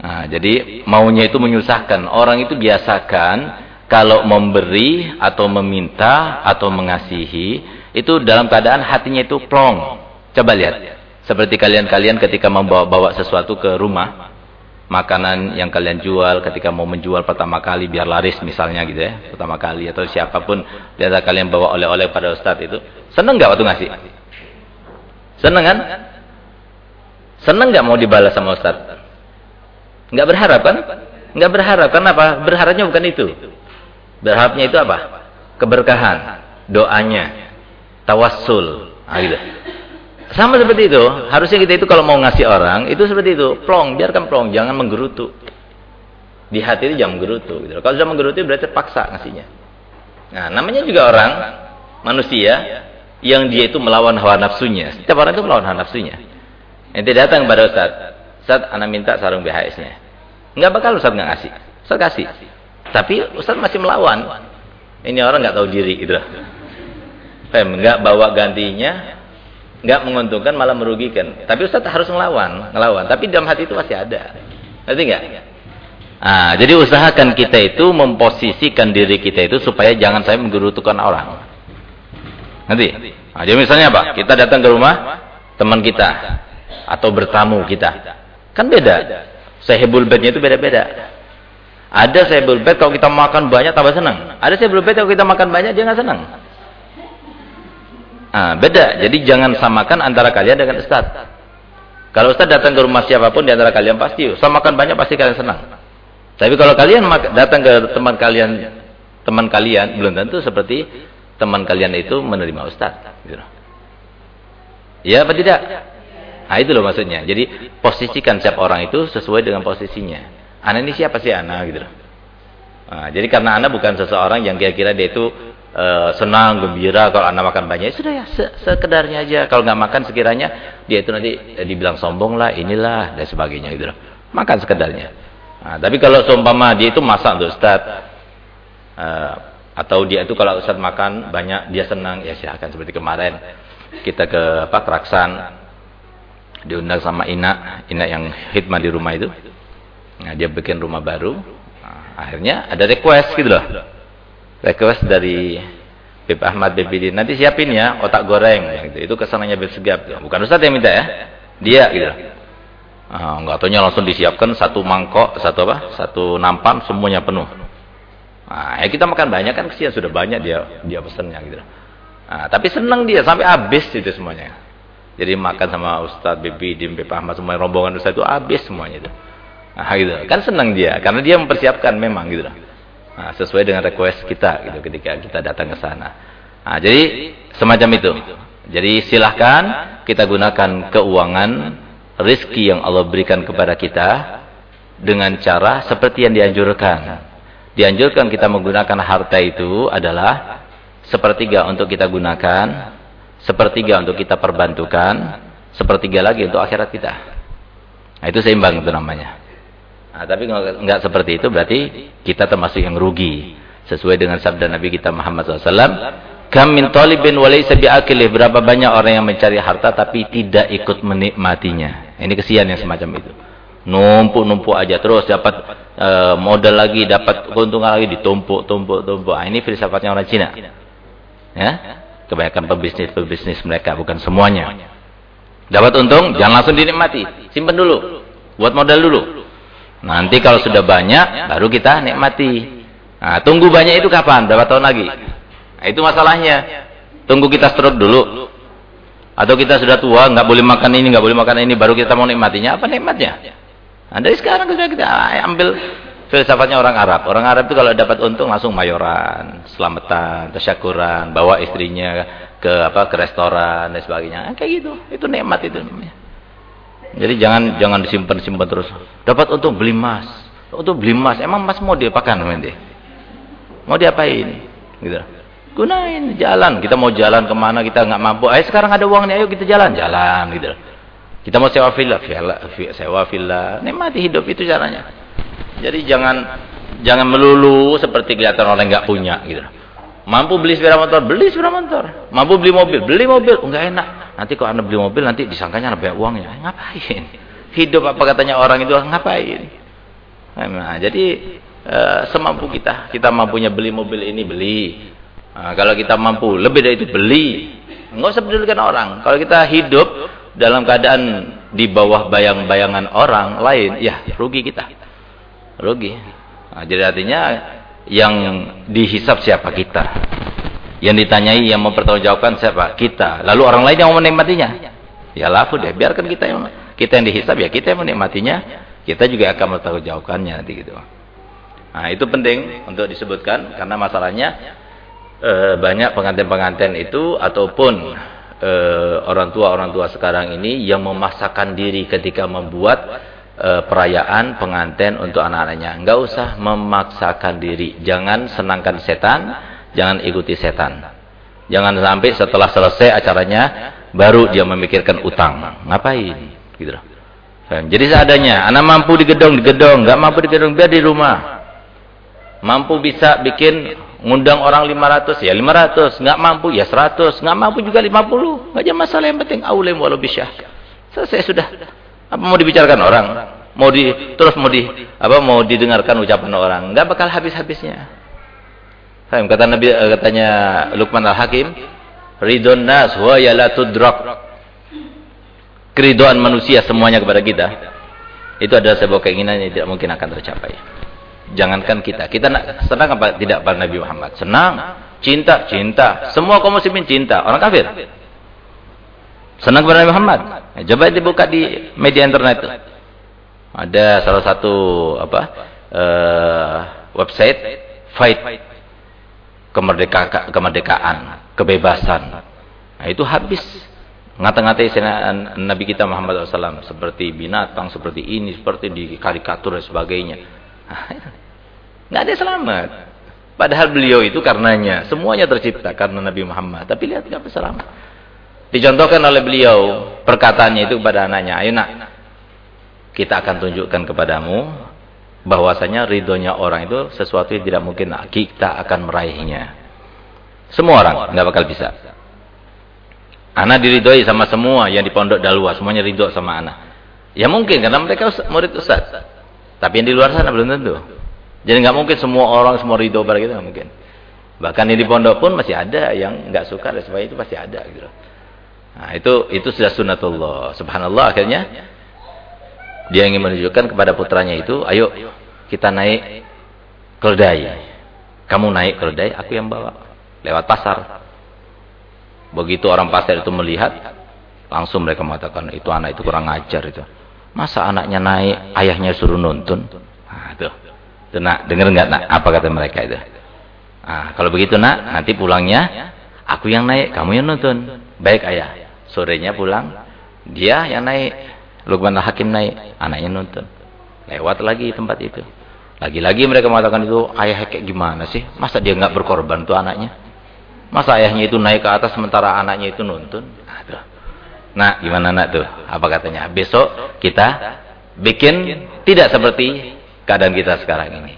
Nah, jadi maunya itu menyusahkan. Orang itu biasakan kalau memberi atau meminta atau mengasihi, itu dalam keadaan hatinya itu plong. Coba lihat. Seperti kalian-kalian ketika membawa-bawa sesuatu ke rumah, makanan yang kalian jual ketika mau menjual pertama kali biar laris misalnya gitu ya pertama kali atau siapa pun biasa kalian bawa oleh-oleh pada ustadz itu. Seneng nggak waktu ngasih? Seneng kan? Seneng nggak mau dibalas sama ustadz nggak berharap kan? Nggak berharap kenapa berharapnya bukan itu. Berharapnya itu apa? Keberkahan doanya tawassul. Nah, gitu sama seperti itu. Harusnya kita itu kalau mau ngasih orang, itu seperti itu. Plong, biarkan plong. Jangan menggerutu. Di hati itu jangan menggerutu. Gitu. Kalau sudah menggerutu berarti paksa ngasihnya. Nah, namanya juga orang, manusia, yang dia itu melawan hawa nafsunya. Setiap orang itu melawan hawa nafsunya. Nanti datang kepada Ustaz. Ustaz, anak minta sarung BHS-nya. Enggak bakal Ustaz nggak ngasih. Ustaz kasih. Tapi Ustaz masih melawan. Ini orang nggak tahu diri gitu. Pem, nggak bawa gantinya, nggak menguntungkan malah merugikan. Tapi Ustaz harus melawan, ngelawan. Tapi dalam hati itu masih ada. Ngerti nggak? Ah, jadi usahakan kita itu memposisikan diri kita itu supaya jangan saya menggerutukan orang. Nanti. Nah, jadi misalnya apa? Kita datang ke rumah teman kita atau bertamu kita. Kan beda. Sehebul bednya itu beda-beda. Ada sehebul bed kalau kita makan banyak tambah senang. Ada sehebul bed kalau kita makan banyak dia nggak senang. Ah, beda. Jadi jangan samakan antara kalian dengan ustaz. Kalau ustaz datang ke rumah siapa pun di antara kalian pasti samakan banyak pasti kalian senang. Tapi kalau kalian datang ke teman kalian teman kalian belum tentu seperti teman kalian itu menerima ustaz gitu. Ya apa tidak? Nah itu loh maksudnya. Jadi posisikan setiap orang itu sesuai dengan posisinya. Anak ini siapa sih anak gitu. Nah, jadi karena anak bukan seseorang yang kira-kira dia itu uh, senang, gembira kalau anak makan banyak. Ya sudah ya, se sekedarnya aja. Kalau nggak makan sekiranya dia itu nanti eh, dibilang sombong lah, inilah dan sebagainya gitu loh. Makan sekedarnya. Nah, tapi kalau seumpama dia itu masak untuk Ustaz uh, atau dia itu kalau Ustaz makan banyak dia senang, ya silahkan seperti kemarin kita ke apa Keraksan diundang sama Ina, Ina yang hikmah di rumah itu. Nah, dia bikin rumah baru. Nah, akhirnya ada request gitu loh request dari Bib Ahmad Bibidin. Nanti siapin ya otak goreng gitu. Itu ke sananya Bib Segap. Bukan Ustaz yang minta ya. Dia gitu. Ah, enggak tahunya langsung disiapkan satu mangkok, satu apa? Satu nampan semuanya penuh. Nah, ya kita makan banyak kan kesian sudah banyak dia dia pesennya gitu. Nah, tapi senang dia sampai habis itu semuanya. Jadi makan sama Ustaz Bibi Dim Bib Ahmad semua rombongan Ustaz itu habis semuanya itu. Nah, gitu. Kan senang dia karena dia mempersiapkan memang gitu. Nah, sesuai dengan request kita gitu ketika kita datang ke sana. Nah, jadi semacam itu. Jadi silahkan kita gunakan keuangan rizki yang Allah berikan kepada kita dengan cara seperti yang dianjurkan. Dianjurkan kita menggunakan harta itu adalah sepertiga untuk kita gunakan, sepertiga untuk kita perbantukan, sepertiga lagi untuk akhirat kita. Nah, itu seimbang itu namanya. Nah, tapi enggak seperti itu berarti kita termasuk yang rugi. Sesuai dengan sabda Nabi kita Muhammad SAW. Kam min talibin walaysa bi'akilih. Berapa banyak orang yang mencari harta tapi tidak ikut menikmatinya. Ini kesian yang semacam itu. Numpuk-numpuk aja terus dapat uh, modal lagi, dapat keuntungan lagi ditumpuk, tumpuk, tumpuk. Nah, ini filsafatnya orang Cina. Ya? Kebanyakan pebisnis-pebisnis mereka bukan semuanya. Dapat untung, jangan langsung dinikmati. Simpan dulu. Buat modal dulu. Nanti kalau sudah banyak, baru kita nikmati. Nah, tunggu banyak itu kapan? Berapa tahun lagi? Nah, itu masalahnya. Tunggu kita stroke dulu. Atau kita sudah tua, nggak boleh makan ini, nggak boleh makan ini, baru kita mau nikmatinya. Apa nikmatnya? Nah, dari sekarang sudah kita ambil filsafatnya orang Arab. Orang Arab itu kalau dapat untung langsung mayoran, selamatan, tasyakuran, bawa istrinya ke apa ke restoran dan sebagainya. Nah, kayak gitu. Itu nikmat itu namanya. Jadi jangan jangan disimpan-simpan terus. Dapat untung beli emas. Untuk beli emas, emang emas mau diapakan nanti? Mau diapain? Gitu. Gunain jalan. Kita mau jalan ke mana kita nggak mampu. Ayo sekarang ada uang nih, ayo kita jalan, jalan gitu. Kita mau sewa villa, villa, sewa villa. Nikmati hidup itu caranya. Jadi jangan jangan melulu seperti kelihatan orang nggak punya gitu. Mampu beli sepeda motor, beli sepeda motor. Mampu beli mobil, beli mobil. Enggak enak. Nanti kalau Anda beli mobil nanti disangkanya ada banyak uangnya. Ngapain? Hidup apa katanya orang itu ngapain? Nah, jadi uh, semampu kita. Kita mampunya beli mobil ini beli. Nah, kalau kita mampu lebih dari itu beli. Enggak usah pedulikan orang. Kalau kita hidup dalam keadaan di bawah bayang-bayangan orang lain, ya rugi kita. Rugi. Nah, jadi artinya yang dihisap siapa kita? Yang ditanyai, yang mempertanggungjawabkan siapa? Kita. Lalu orang lain yang mau menikmatinya? Ya lafu deh, biarkan kita yang kita yang dihisap ya kita yang menikmatinya. Kita juga akan mempertanggungjawabkannya nanti gitu. Nah, itu penting untuk disebutkan karena masalahnya e, banyak pengantin-pengantin itu ataupun uh, orang tua orang tua sekarang ini yang memaksakan diri ketika membuat uh, perayaan pengantin untuk anak-anaknya. Enggak usah memaksakan diri. Jangan senangkan setan, jangan ikuti setan. Jangan sampai setelah selesai acaranya baru dia memikirkan utang. Ngapain? Gitu loh. Jadi seadanya, anak mampu di gedung, di gedung, enggak mampu di gedung, biar di rumah. Mampu bisa bikin ngundang orang 500 ya 500 nggak mampu ya 100 nggak mampu juga 50 nggak ada masalah yang penting aulim walau bisyah selesai sudah apa mau dibicarakan orang mau di terus mau di apa mau didengarkan ucapan orang nggak bakal habis-habisnya kata Nabi eh, katanya Luqman Al-Hakim ridon nas wa ya la keridoan manusia semuanya kepada kita itu adalah sebuah keinginan yang tidak mungkin akan tercapai Jangankan kita. Kita senang apa tidak pada Nabi Muhammad? Senang. Cinta, cinta. Semua kaum muslimin cinta. Orang kafir. Senang kepada Nabi Muhammad. Nah, coba dibuka di media internet. Ada salah satu apa uh, website fight kemerdekaan, kemerdekaan, kebebasan. Nah, itu habis ngata-ngatai Nabi kita Muhammad SAW seperti binatang, seperti ini, seperti di karikatur dan sebagainya. Nah, Nggak ada selamat. Padahal beliau itu karenanya. Semuanya tercipta karena Nabi Muhammad. Tapi lihat nggak selamat. Dicontohkan oleh beliau. Perkataannya itu kepada anaknya. Ayo nak. Kita akan tunjukkan kepadamu. bahwasanya ridhonya orang itu sesuatu yang tidak mungkin. Kita akan meraihnya. Semua orang nggak bakal bisa. Anak diridhoi sama semua yang di pondok dalwa. Semuanya ridho sama anak. Ya mungkin karena mereka murid ustaz. Tapi yang di luar sana belum tentu. Jadi nggak mungkin semua orang semua ridho pada kita nggak mungkin. Bahkan di pondok pun masih ada yang nggak suka dan sebagainya itu pasti ada gitu. Nah, itu itu sudah sunatullah. Subhanallah akhirnya dia ingin menunjukkan kepada putranya itu, ayo kita naik keledai. Kamu naik keledai, aku yang bawa lewat pasar. Begitu orang pasar itu melihat, langsung mereka mengatakan itu anak itu kurang ajar itu. Masa anaknya naik, ayahnya suruh nuntun? Nah, tuh. Itu nak, dengar nggak nak? Apa kata mereka itu? Nah, kalau begitu nak, nanti pulangnya aku yang naik, kamu yang nonton. Baik ayah. Sorenya pulang. Dia yang naik. Lukman Hakim naik. Anaknya nonton. Lewat lagi tempat itu. Lagi-lagi mereka mengatakan itu ayah kayak gimana sih? Masa dia nggak berkorban tuh anaknya? Masa ayahnya itu naik ke atas sementara anaknya itu nuntun? Nah, nah gimana nak tuh? Apa katanya? Besok kita bikin tidak seperti keadaan kita sekarang ini.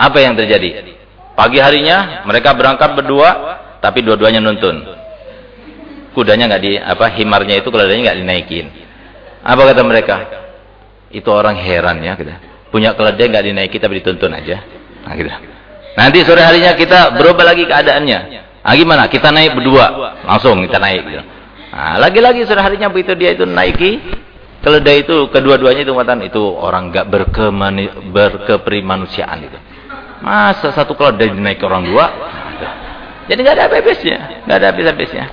Apa yang terjadi? Pagi harinya mereka berangkat berdua, tapi dua-duanya nuntun. Kudanya nggak di apa himarnya itu keledainya nggak dinaikin. Apa kata mereka? Itu orang heran ya kita. Punya keledai nggak dinaiki tapi dituntun aja. Nah, gitu. Nanti sore harinya kita berubah lagi keadaannya. Nah, gimana? Kita naik berdua, langsung kita naik. Gitu. Nah, lagi-lagi sore harinya begitu dia itu naiki, keledai itu kedua-duanya itu matan itu orang nggak berkeprimanusiaan itu. Masa satu keledai dinaiki orang dua? Jadi nggak ada habisnya, nggak ada habis-habisnya.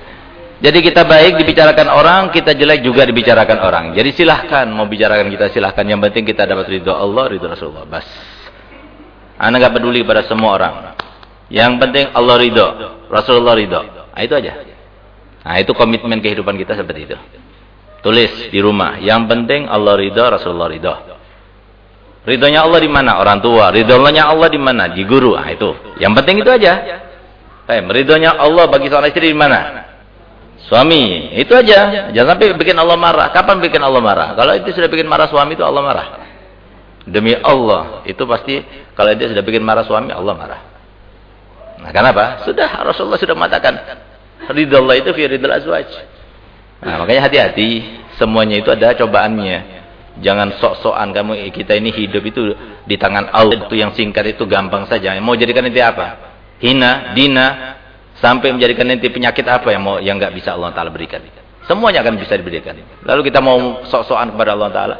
Jadi kita baik dibicarakan orang, kita jelek juga dibicarakan orang. Jadi silahkan mau bicarakan kita silahkan. Yang penting kita dapat ridho Allah, ridho Rasulullah. Bas. Anda nggak peduli pada semua orang. Yang penting Allah ridho, Rasulullah ridho. Nah, itu aja. Nah itu komitmen kehidupan kita seperti itu. Tulis di rumah. Yang penting Allah ridho, Rasulullah ridho. Ridhonya Allah di mana? Orang tua. Ridhonya Allah di mana? Di guru. Nah itu. Yang penting itu aja. Eh, ridhonya Allah bagi seorang istri di mana? Suami, itu aja. Jangan sampai bikin Allah marah. Kapan bikin Allah marah? Kalau itu sudah bikin marah suami itu Allah marah. Demi Allah, itu pasti kalau dia sudah bikin marah suami, Allah marah. Nah, kenapa? Sudah Rasulullah sudah mengatakan, ridha Allah itu fi ridha azwaj. Nah, makanya hati-hati, semuanya itu ada cobaannya. Jangan sok-sokan kamu kita ini hidup itu di tangan Allah itu yang singkat itu gampang saja. Mau jadikan itu apa? Hina, dina, Sampai menjadikan nanti penyakit apa yang mau yang nggak bisa Allah Taala berikan. Semuanya akan bisa diberikan. Lalu kita mau sok-sokan kepada Allah Taala.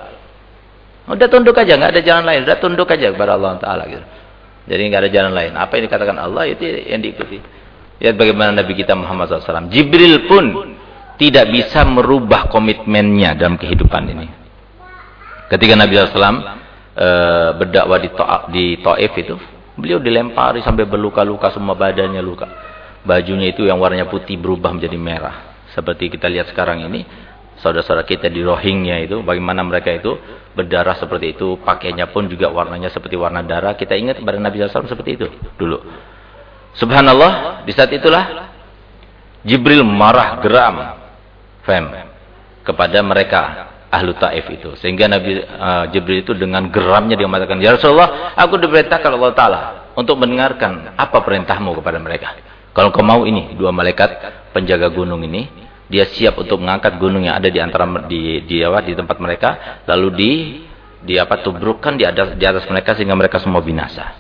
Udah tunduk aja, nggak ada jalan lain. Udah tunduk aja kepada Allah Taala gitu. Jadi nggak ada jalan lain. Apa yang dikatakan Allah itu yang diikuti. Lihat bagaimana Nabi kita Muhammad SAW. Jibril pun tidak bisa merubah komitmennya dalam kehidupan ini. Ketika Nabi SAW eh, berdakwah di Taif itu, beliau dilempari sampai berluka-luka semua badannya luka bajunya itu yang warnanya putih berubah menjadi merah. Seperti kita lihat sekarang ini, saudara-saudara kita di Rohingya itu, bagaimana mereka itu berdarah seperti itu, pakainya pun juga warnanya seperti warna darah. Kita ingat kepada Nabi SAW seperti itu dulu. Subhanallah, di saat itulah Jibril marah geram, fem, kepada mereka ahlu taif itu. Sehingga Nabi uh, Jibril itu dengan geramnya dia mengatakan, Ya Rasulullah, aku diperintahkan Allah Ta'ala untuk mendengarkan apa perintahmu kepada mereka. Kalau kau mau ini, dua malaikat penjaga gunung ini, dia siap untuk mengangkat gunung yang ada di antara di di, apa, di tempat mereka, lalu di di apa tubrukkan di atas di atas mereka sehingga mereka semua binasa.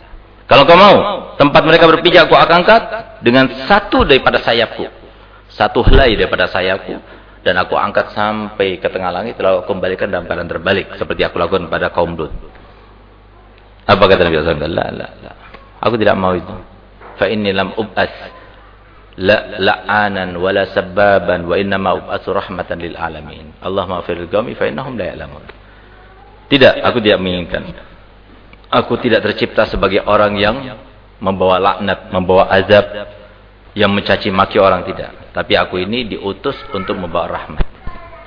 Kalau kau mau, tempat mereka berpijak aku akan angkat dengan satu daripada sayapku. Satu helai daripada sayapku dan aku angkat sampai ke tengah langit lalu aku kembalikan dalam keadaan terbalik seperti aku lakukan pada kaum Lut. Apa kata Nabi sallallahu alaihi wasallam? La, la, la. Aku tidak mau itu. Fa inni lam ub'ats la la'anan wala sababan wa innama ub'atsu rahmatan lil alamin. Allahumma firil qaumi fa innahum la ya'lamun. Tidak, aku tidak menginginkan. Aku tidak tercipta sebagai orang yang membawa laknat, membawa azab, yang mencaci maki orang tidak. Tapi aku ini diutus untuk membawa rahmat.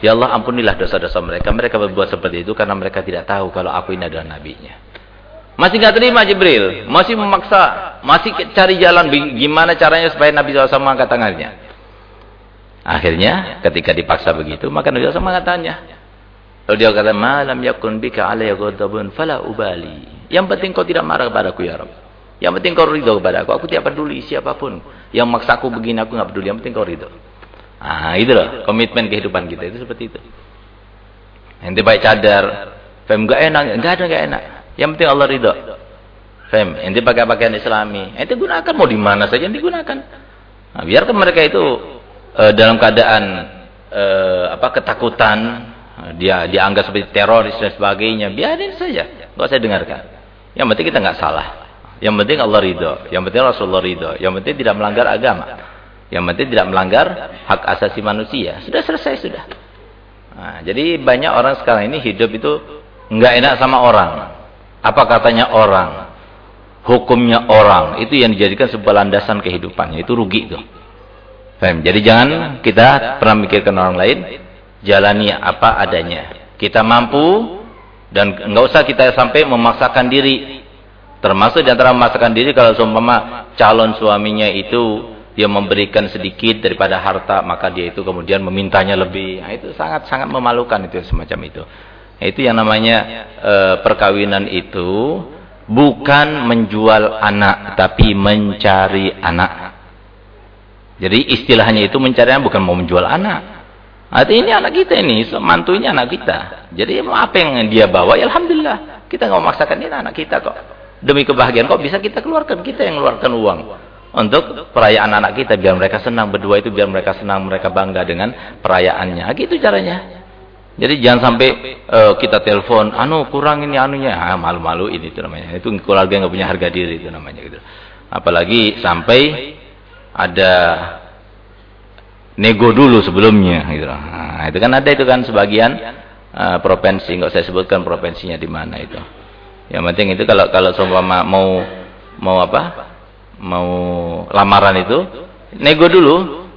Ya Allah ampunilah dosa-dosa mereka. Mereka berbuat seperti itu karena mereka tidak tahu kalau aku ini adalah nabinya. Masih nggak terima Jibril, masih memaksa, masih cari jalan gimana caranya supaya Nabi SAW mengangkat tangannya. Akhirnya ketika dipaksa begitu, maka Nabi SAW mengangkat tangannya. Lalu dia kata, "Malam yakun bika alayya ghadabun fala ubali." Yang penting kau tidak marah kepadaku ya Rabb. Yang penting kau ridho kepada aku. Aku tidak peduli siapa pun yang maksaku begini aku nggak peduli. Yang penting kau ridho. Ah, itu loh komitmen kehidupan kita itu seperti itu. Nanti baik cadar, fem gak enak, enggak ada enggak enak. Yang penting Allah ridho. Fem, ente pakai pakaian islami. Ente gunakan mau di mana saja ente gunakan. Nah, biarkan mereka itu uh, dalam keadaan uh, apa ketakutan, dia dianggap seperti teroris dan sebagainya. Biarin saja. Enggak saya dengarkan. Yang penting kita nggak salah. Yang penting Allah ridho. Yang penting Rasulullah ridho. Yang penting tidak melanggar agama. Yang penting tidak melanggar hak asasi manusia. Sudah selesai sudah. Nah, jadi banyak orang sekarang ini hidup itu nggak enak sama orang. Apa katanya orang? Hukumnya orang. Itu yang dijadikan sebuah landasan kehidupannya. Itu rugi itu. Jadi jangan kita pernah mikirkan orang lain, jalani apa adanya. Kita mampu dan enggak usah kita sampai memaksakan diri. Termasuk di antara memaksakan diri kalau seumpama calon suaminya itu dia memberikan sedikit daripada harta, maka dia itu kemudian memintanya lebih. Nah, itu sangat-sangat memalukan itu semacam itu. Itu yang namanya e, perkawinan itu bukan menjual anak tapi mencari anak. Jadi istilahnya itu mencari anak bukan mau menjual anak. Artinya ini anak kita ini, mantunya anak kita. Jadi apa yang dia bawa, ya Alhamdulillah. Kita nggak memaksakan ini anak kita kok. Demi kebahagiaan kok bisa kita keluarkan, kita yang keluarkan uang. Untuk perayaan anak kita, biar mereka senang. Berdua itu biar mereka senang, mereka bangga dengan perayaannya. Gitu caranya. Jadi jangan sampai uh, kita telepon, anu kurang ini anunya, ah, malu-malu ini itu namanya. Itu keluarga yang nggak punya harga diri itu namanya gitu. Apalagi sampai ada nego dulu sebelumnya gitu. Nah, itu kan ada itu kan sebagian uh, provinsi, nggak saya sebutkan provinsinya di mana itu. Yang penting itu kalau kalau seumpama mau mau apa? Mau lamaran itu nego dulu.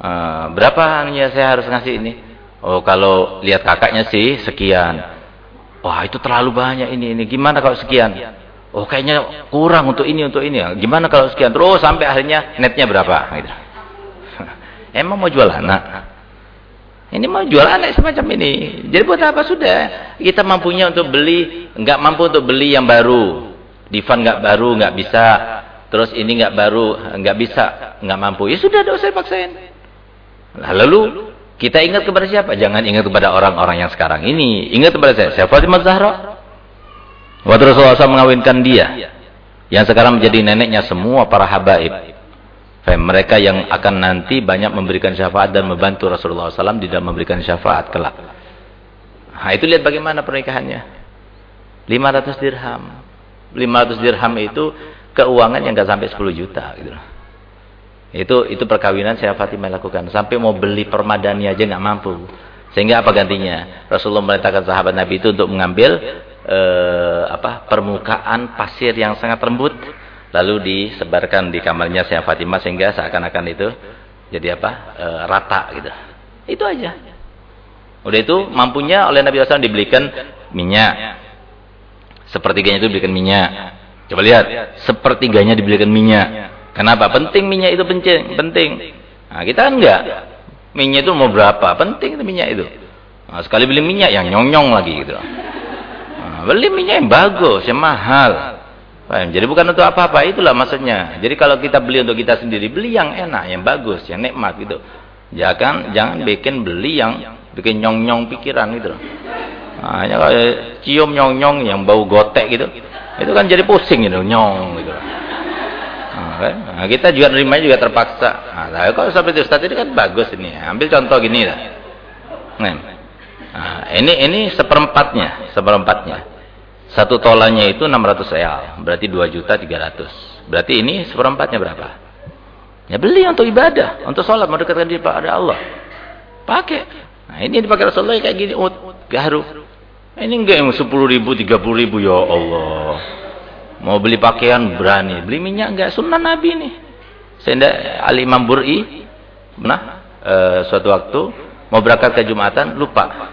Uh, berapa anunya saya harus ngasih ini? Oh kalau lihat kakaknya sih sekian. Wah itu terlalu banyak ini ini. Gimana kalau sekian? Oh kayaknya kurang untuk ini untuk ini. Gimana kalau sekian? Terus sampai akhirnya netnya berapa? Gitu. Emang mau jual anak? Ini mau jual anak semacam ini. Jadi buat apa sudah? Kita mampunya untuk beli, nggak mampu untuk beli yang baru. Divan nggak baru, nggak bisa. Terus ini nggak baru, nggak bisa, nggak mampu. Ya sudah, dosa paksain. Lalu kita ingat kepada siapa? Jangan ingat kepada orang-orang yang sekarang ini. Ingat kepada saya. Saya Fatimah Zahra. Waktu Rasulullah SAW mengawinkan dia. Yang sekarang menjadi neneknya semua para habaib. Mereka yang akan nanti banyak memberikan syafaat dan membantu Rasulullah SAW di dalam memberikan syafaat kelak. Nah, itu lihat bagaimana pernikahannya. 500 dirham. 500 dirham itu keuangan yang gak sampai 10 juta. Gitu. Itu itu perkawinan saya Fatimah lakukan. Sampai mau beli permadani aja nggak mampu. Sehingga apa gantinya? Rasulullah memerintahkan sahabat Nabi itu untuk mengambil eh, apa permukaan pasir yang sangat lembut lalu disebarkan di kamarnya saya Fatimah sehingga seakan-akan itu jadi apa? E, rata gitu. Itu aja. Udah itu mampunya oleh Nabi SAW dibelikan minyak. Sepertiganya itu dibelikan minyak. Coba lihat, sepertiganya dibelikan minyak. Kenapa? Penting minyak itu penting, penting. Nah, kita kan enggak. Minyak itu mau berapa? Penting itu minyak itu. Nah, sekali beli minyak yang nyong-nyong lagi gitu. Nah, beli minyak yang bagus, yang mahal. Jadi bukan untuk apa-apa, itulah maksudnya. Jadi kalau kita beli untuk kita sendiri, beli yang enak, yang bagus, yang nikmat gitu. Jangan jangan bikin beli yang bikin nyong-nyong pikiran gitu. Nah, kalau cium nyong-nyong yang bau gotek gitu, itu kan jadi pusing gitu, nyong gitu. Kan? Nah, kita juga nerima juga terpaksa. Nah, kalau seperti Ustaz ini kan bagus ini. Ambil contoh gini lah. Nah, ini ini seperempatnya, seperempatnya. Satu tolanya itu 600 real, berarti 2 juta 300. Berarti ini seperempatnya berapa? Ya beli untuk ibadah, untuk sholat, mendekatkan diri pada Allah. Pakai. Nah ini dipakai Rasulullah kayak gini, ut, garu. Ini enggak yang 10 ribu, 30 ribu, ya Allah. Mau beli pakaian berani, beli minyak enggak sunnah Nabi nih. Sehingga Ali Imam Bur'i nah e, suatu waktu mau berangkat ke Jumatan lupa.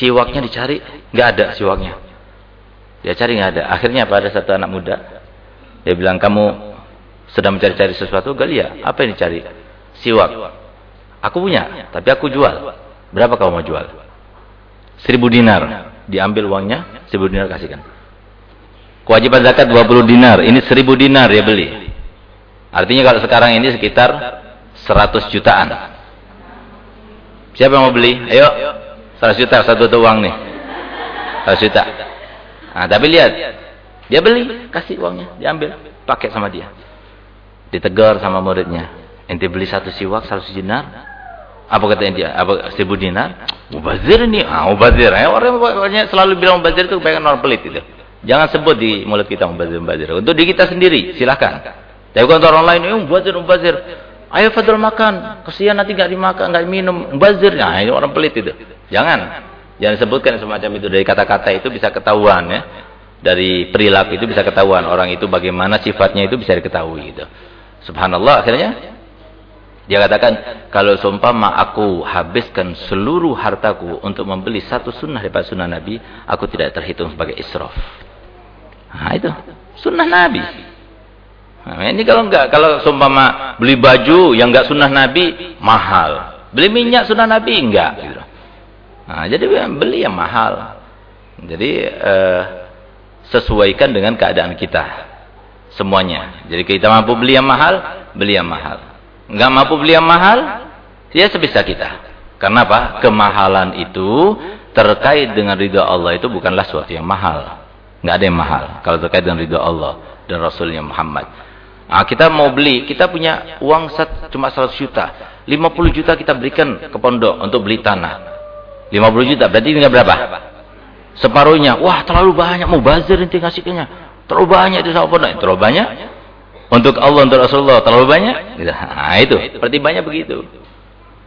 Siwaknya dicari, enggak ada siwaknya. Dia cari enggak ada. Akhirnya pada satu anak muda dia bilang kamu sedang mencari-cari sesuatu, Galia, apa yang dicari? Siwak. Aku punya, tapi aku jual. Berapa kamu mau jual? Seribu dinar. Diambil uangnya, seribu dinar kasihkan. Kewajiban zakat 20 dinar. Ini 1000 dinar ya beli. Artinya kalau sekarang ini sekitar 100 jutaan. Siapa yang mau beli? Ayo. 100 juta satu uang nih. 100 juta. Nah, tapi lihat. Dia beli, kasih uangnya, diambil, pakai sama dia. Ditegur sama muridnya. Ente beli satu siwak 100 dinar. Apa kata dia? Apa 1000 dinar? Mubazir ini. Ah, mubazir. Ya, orang selalu bilang mubazir itu kebanyakan orang pelit itu. Jangan sebut di mulut kita membazir-membazir. Untuk di kita sendiri, silakan. Tapi kalau orang lain, eh membazir-membazir. Ayo Fadl makan. Kesian nanti nggak dimakan, nggak minum. Membazir. Nah, ini orang pelit itu. Jangan. Jangan sebutkan semacam itu. Dari kata-kata itu bisa ketahuan ya. Dari perilaku itu bisa ketahuan. Orang itu bagaimana sifatnya itu bisa diketahui gitu. Subhanallah akhirnya. Dia katakan, kalau seumpama aku habiskan seluruh hartaku untuk membeli satu sunnah daripada sunnah Nabi, aku tidak terhitung sebagai israf. Nah itu, sunnah Nabi. Nah, ini kalau enggak, kalau seumpama beli baju yang enggak sunnah Nabi, mahal. Beli minyak sunnah Nabi, enggak. Nah, jadi beli yang mahal. Jadi, eh, sesuaikan dengan keadaan kita. Semuanya. Jadi kita mampu beli yang mahal, beli yang mahal nggak mampu beli yang mahal, ya sebisa kita. Karena apa? Kemahalan itu terkait dengan ridha Allah itu bukanlah sesuatu yang mahal. Nggak ada yang mahal kalau terkait dengan ridha Allah dan Rasulnya Muhammad. Nah, kita mau beli, kita punya uang set, cuma 100 juta. 50 juta kita berikan ke pondok untuk beli tanah. 50 juta, berarti tinggal berapa? Separuhnya. Wah, terlalu banyak. Mau bazir nanti ngasihnya. Terlalu banyak itu sama pondok. Terlalu banyak. Untuk Allah, untuk Rasulullah terlalu banyak? Nah, itu. Pertimbangannya begitu.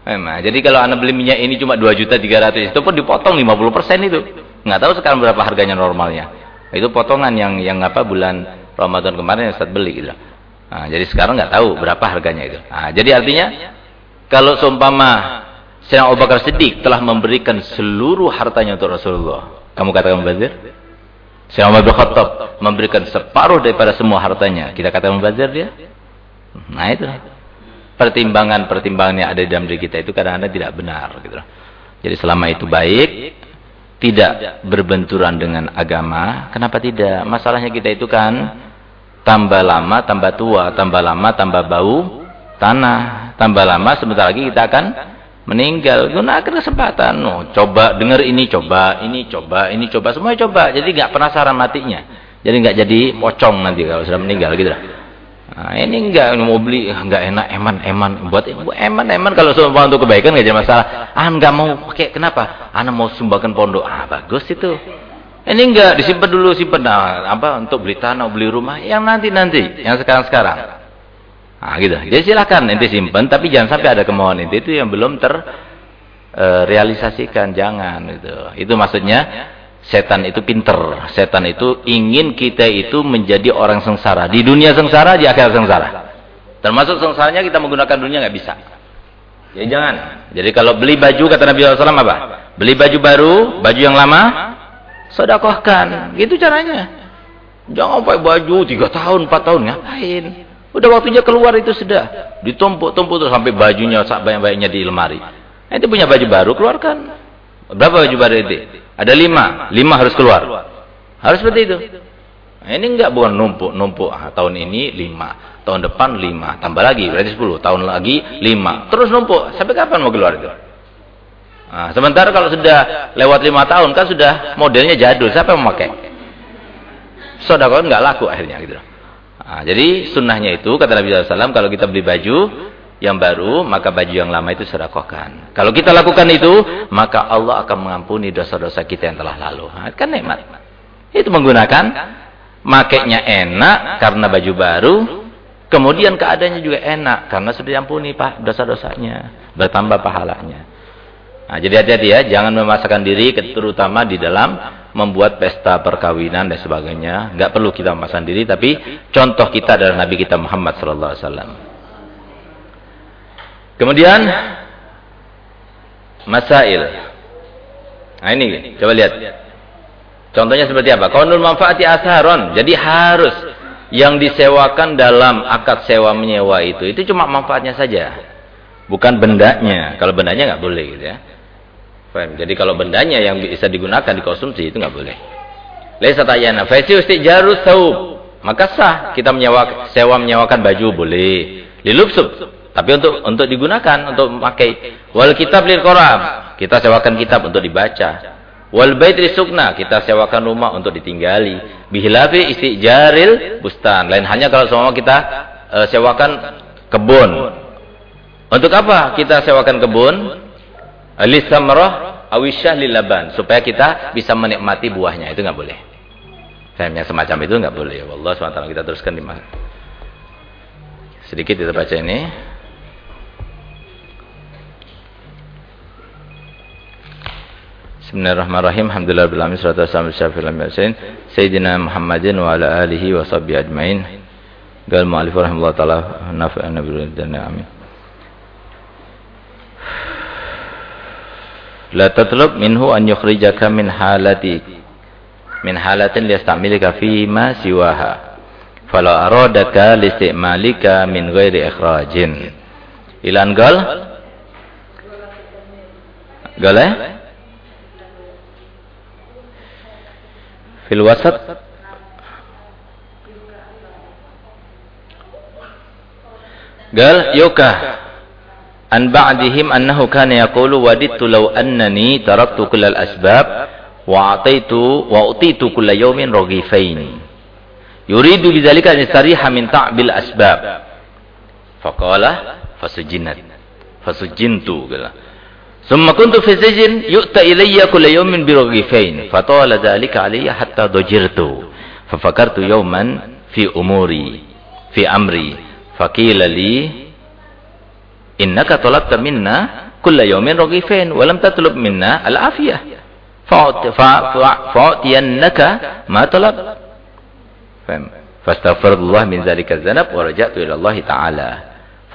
Nah, jadi kalau anda beli minyak ini cuma 2 juta 300 itu pun dipotong 50% itu. Nggak tahu sekarang berapa harganya normalnya. Itu potongan yang yang apa bulan Ramadan kemarin yang saat beli gitu. Nah, jadi sekarang nggak tahu berapa harganya itu. Nah, jadi artinya kalau seumpama Sayyidina Abu Bakar Siddiq telah memberikan seluruh hartanya untuk Rasulullah. Kamu katakan bazir? Syekh Umar bin Khattab memberikan separuh daripada semua hartanya. Kita kata membazir dia. Nah itu. Pertimbangan-pertimbangan yang ada di dalam diri kita itu kadang-kadang tidak benar. Gitu. Jadi selama itu baik, tidak berbenturan dengan agama, kenapa tidak? Masalahnya kita itu kan tambah lama, tambah tua, tambah lama, tambah bau tanah. Tambah lama, sebentar lagi kita akan meninggal gunakan kesempatan no, coba dengar ini coba ini coba ini coba semua coba jadi nggak penasaran matinya jadi nggak jadi pocong nanti kalau sudah meninggal gitu nah, ini nggak mau beli nggak enak eman eman. Buat eman eman. Kalau sumpah untuk kebaikan nggak jadi masalah. Ah nggak mau pakai kenapa? Anak mau sumbangkan pondok. Ah bagus itu. Ini enggak disimpan dulu simpan. Nah, apa untuk beli tanah beli rumah. Yang nanti nanti. Yang sekarang sekarang. Nah, gitu. Jadi silakan nanti simpan, tapi jangan sampai ada kemauan itu. Itu yang belum terrealisasikan, e, jangan gitu. Itu maksudnya setan itu pinter. Setan itu ingin kita itu menjadi orang sengsara. Di dunia sengsara, di akhirat sengsara. Termasuk sengsaranya kita menggunakan dunia nggak bisa. Ya jangan. Jadi kalau beli baju kata Nabi SAW apa? Beli baju baru, baju yang lama, sodakohkan. Gitu caranya. Jangan pakai baju tiga tahun, empat tahun ngapain? Udah waktunya keluar itu sudah. Ditumpuk-tumpuk terus sampai bajunya banyak-banyaknya di lemari. Nah, itu punya baju baru, keluarkan. Berapa baju baru itu? Ada lima. Lima harus keluar. Harus seperti itu. Nah, ini enggak bukan numpuk-numpuk. Ah, tahun ini lima. Tahun depan lima. Tambah lagi, berarti sepuluh. Tahun lagi lima. Terus numpuk. Sampai kapan mau keluar itu? Nah, sementara kalau sudah lewat lima tahun, kan sudah modelnya jadul. Siapa yang memakai? Kan enggak laku akhirnya gitu. Nah, jadi sunnahnya itu kata Nabi SAW kalau kita beli baju yang baru maka baju yang lama itu sedekahkan. Kalau kita lakukan itu maka Allah akan mengampuni dosa-dosa kita yang telah lalu. Nah, kan nikmat. Itu menggunakan makainya enak karena baju baru, kemudian keadaannya juga enak karena sudah diampuni Pak dosa-dosanya, bertambah pahalanya. Nah, jadi hati-hati ya, jangan memasakkan diri terutama di dalam membuat pesta perkawinan dan sebagainya. Enggak perlu kita memasakkan diri, tapi contoh kita adalah Nabi kita Muhammad sallallahu alaihi wasallam. Kemudian masail. Nah ini, coba lihat. Contohnya seperti apa? Kaunul manfaati asaron. Jadi harus yang disewakan dalam akad sewa menyewa itu itu cuma manfaatnya saja. Bukan bendanya. Kalau bendanya nggak boleh gitu ya. Jadi kalau bendanya yang bisa digunakan dikonsumsi itu nggak boleh. Laisa tayana fasi istijarus saub. Maka sah kita menyewa sewa menyewakan baju boleh. Lilubsub. Tapi untuk untuk digunakan untuk memakai wal kitab lil qoram. Kita sewakan kitab untuk dibaca. Wal bait sukna kita sewakan rumah untuk ditinggali. Bihilafi istijaril bustan. Lain hanya kalau semua kita uh, sewakan kebun. Untuk apa kita sewakan kebun? Lisamrah awisyah lilaban. Supaya kita bisa menikmati buahnya. Itu nggak boleh. Yang semacam itu nggak boleh. Allah SWT kita teruskan di mana. Sedikit kita baca ini. Bismillahirrahmanirrahim. Alhamdulillah bil amin salatu wassalamu ala sayyidina Muhammadin wa ala alihi wa sahbihi ajmain. Gal mu'alif rahimahullah taala nafa'ana bil jannah amin. La tatlub minhu an yukhrijaka min halati min halatin liyastamilika fi ma siwaha. Fala aradaka listimalika min ghairi ikhrajin. Ilan gal? Gal eh? Fil wasat. Gal yuka an ba'dihim annahu kana yaqulu wadittu law annani taraktu kullal asbab wa ataitu wa utitu kulla yawmin raghifain yuridu bidzalika an yastariha min ta'bil asbab. Faqala fasujinat. Fasujintu kala summa kuntu fi sijn yu'ta ilayya kulla yawmin bi raghifain fatala dzalika alayya hatta dajirtu fafakartu yawman fi umuri fi amri faqila li innaka talabta minna kulla yawmin raghifain wa lam tatlub minna al-afiyah fa'tiyannaka ma talab faham fastaghfirullah min zalika dzanab wa raja'tu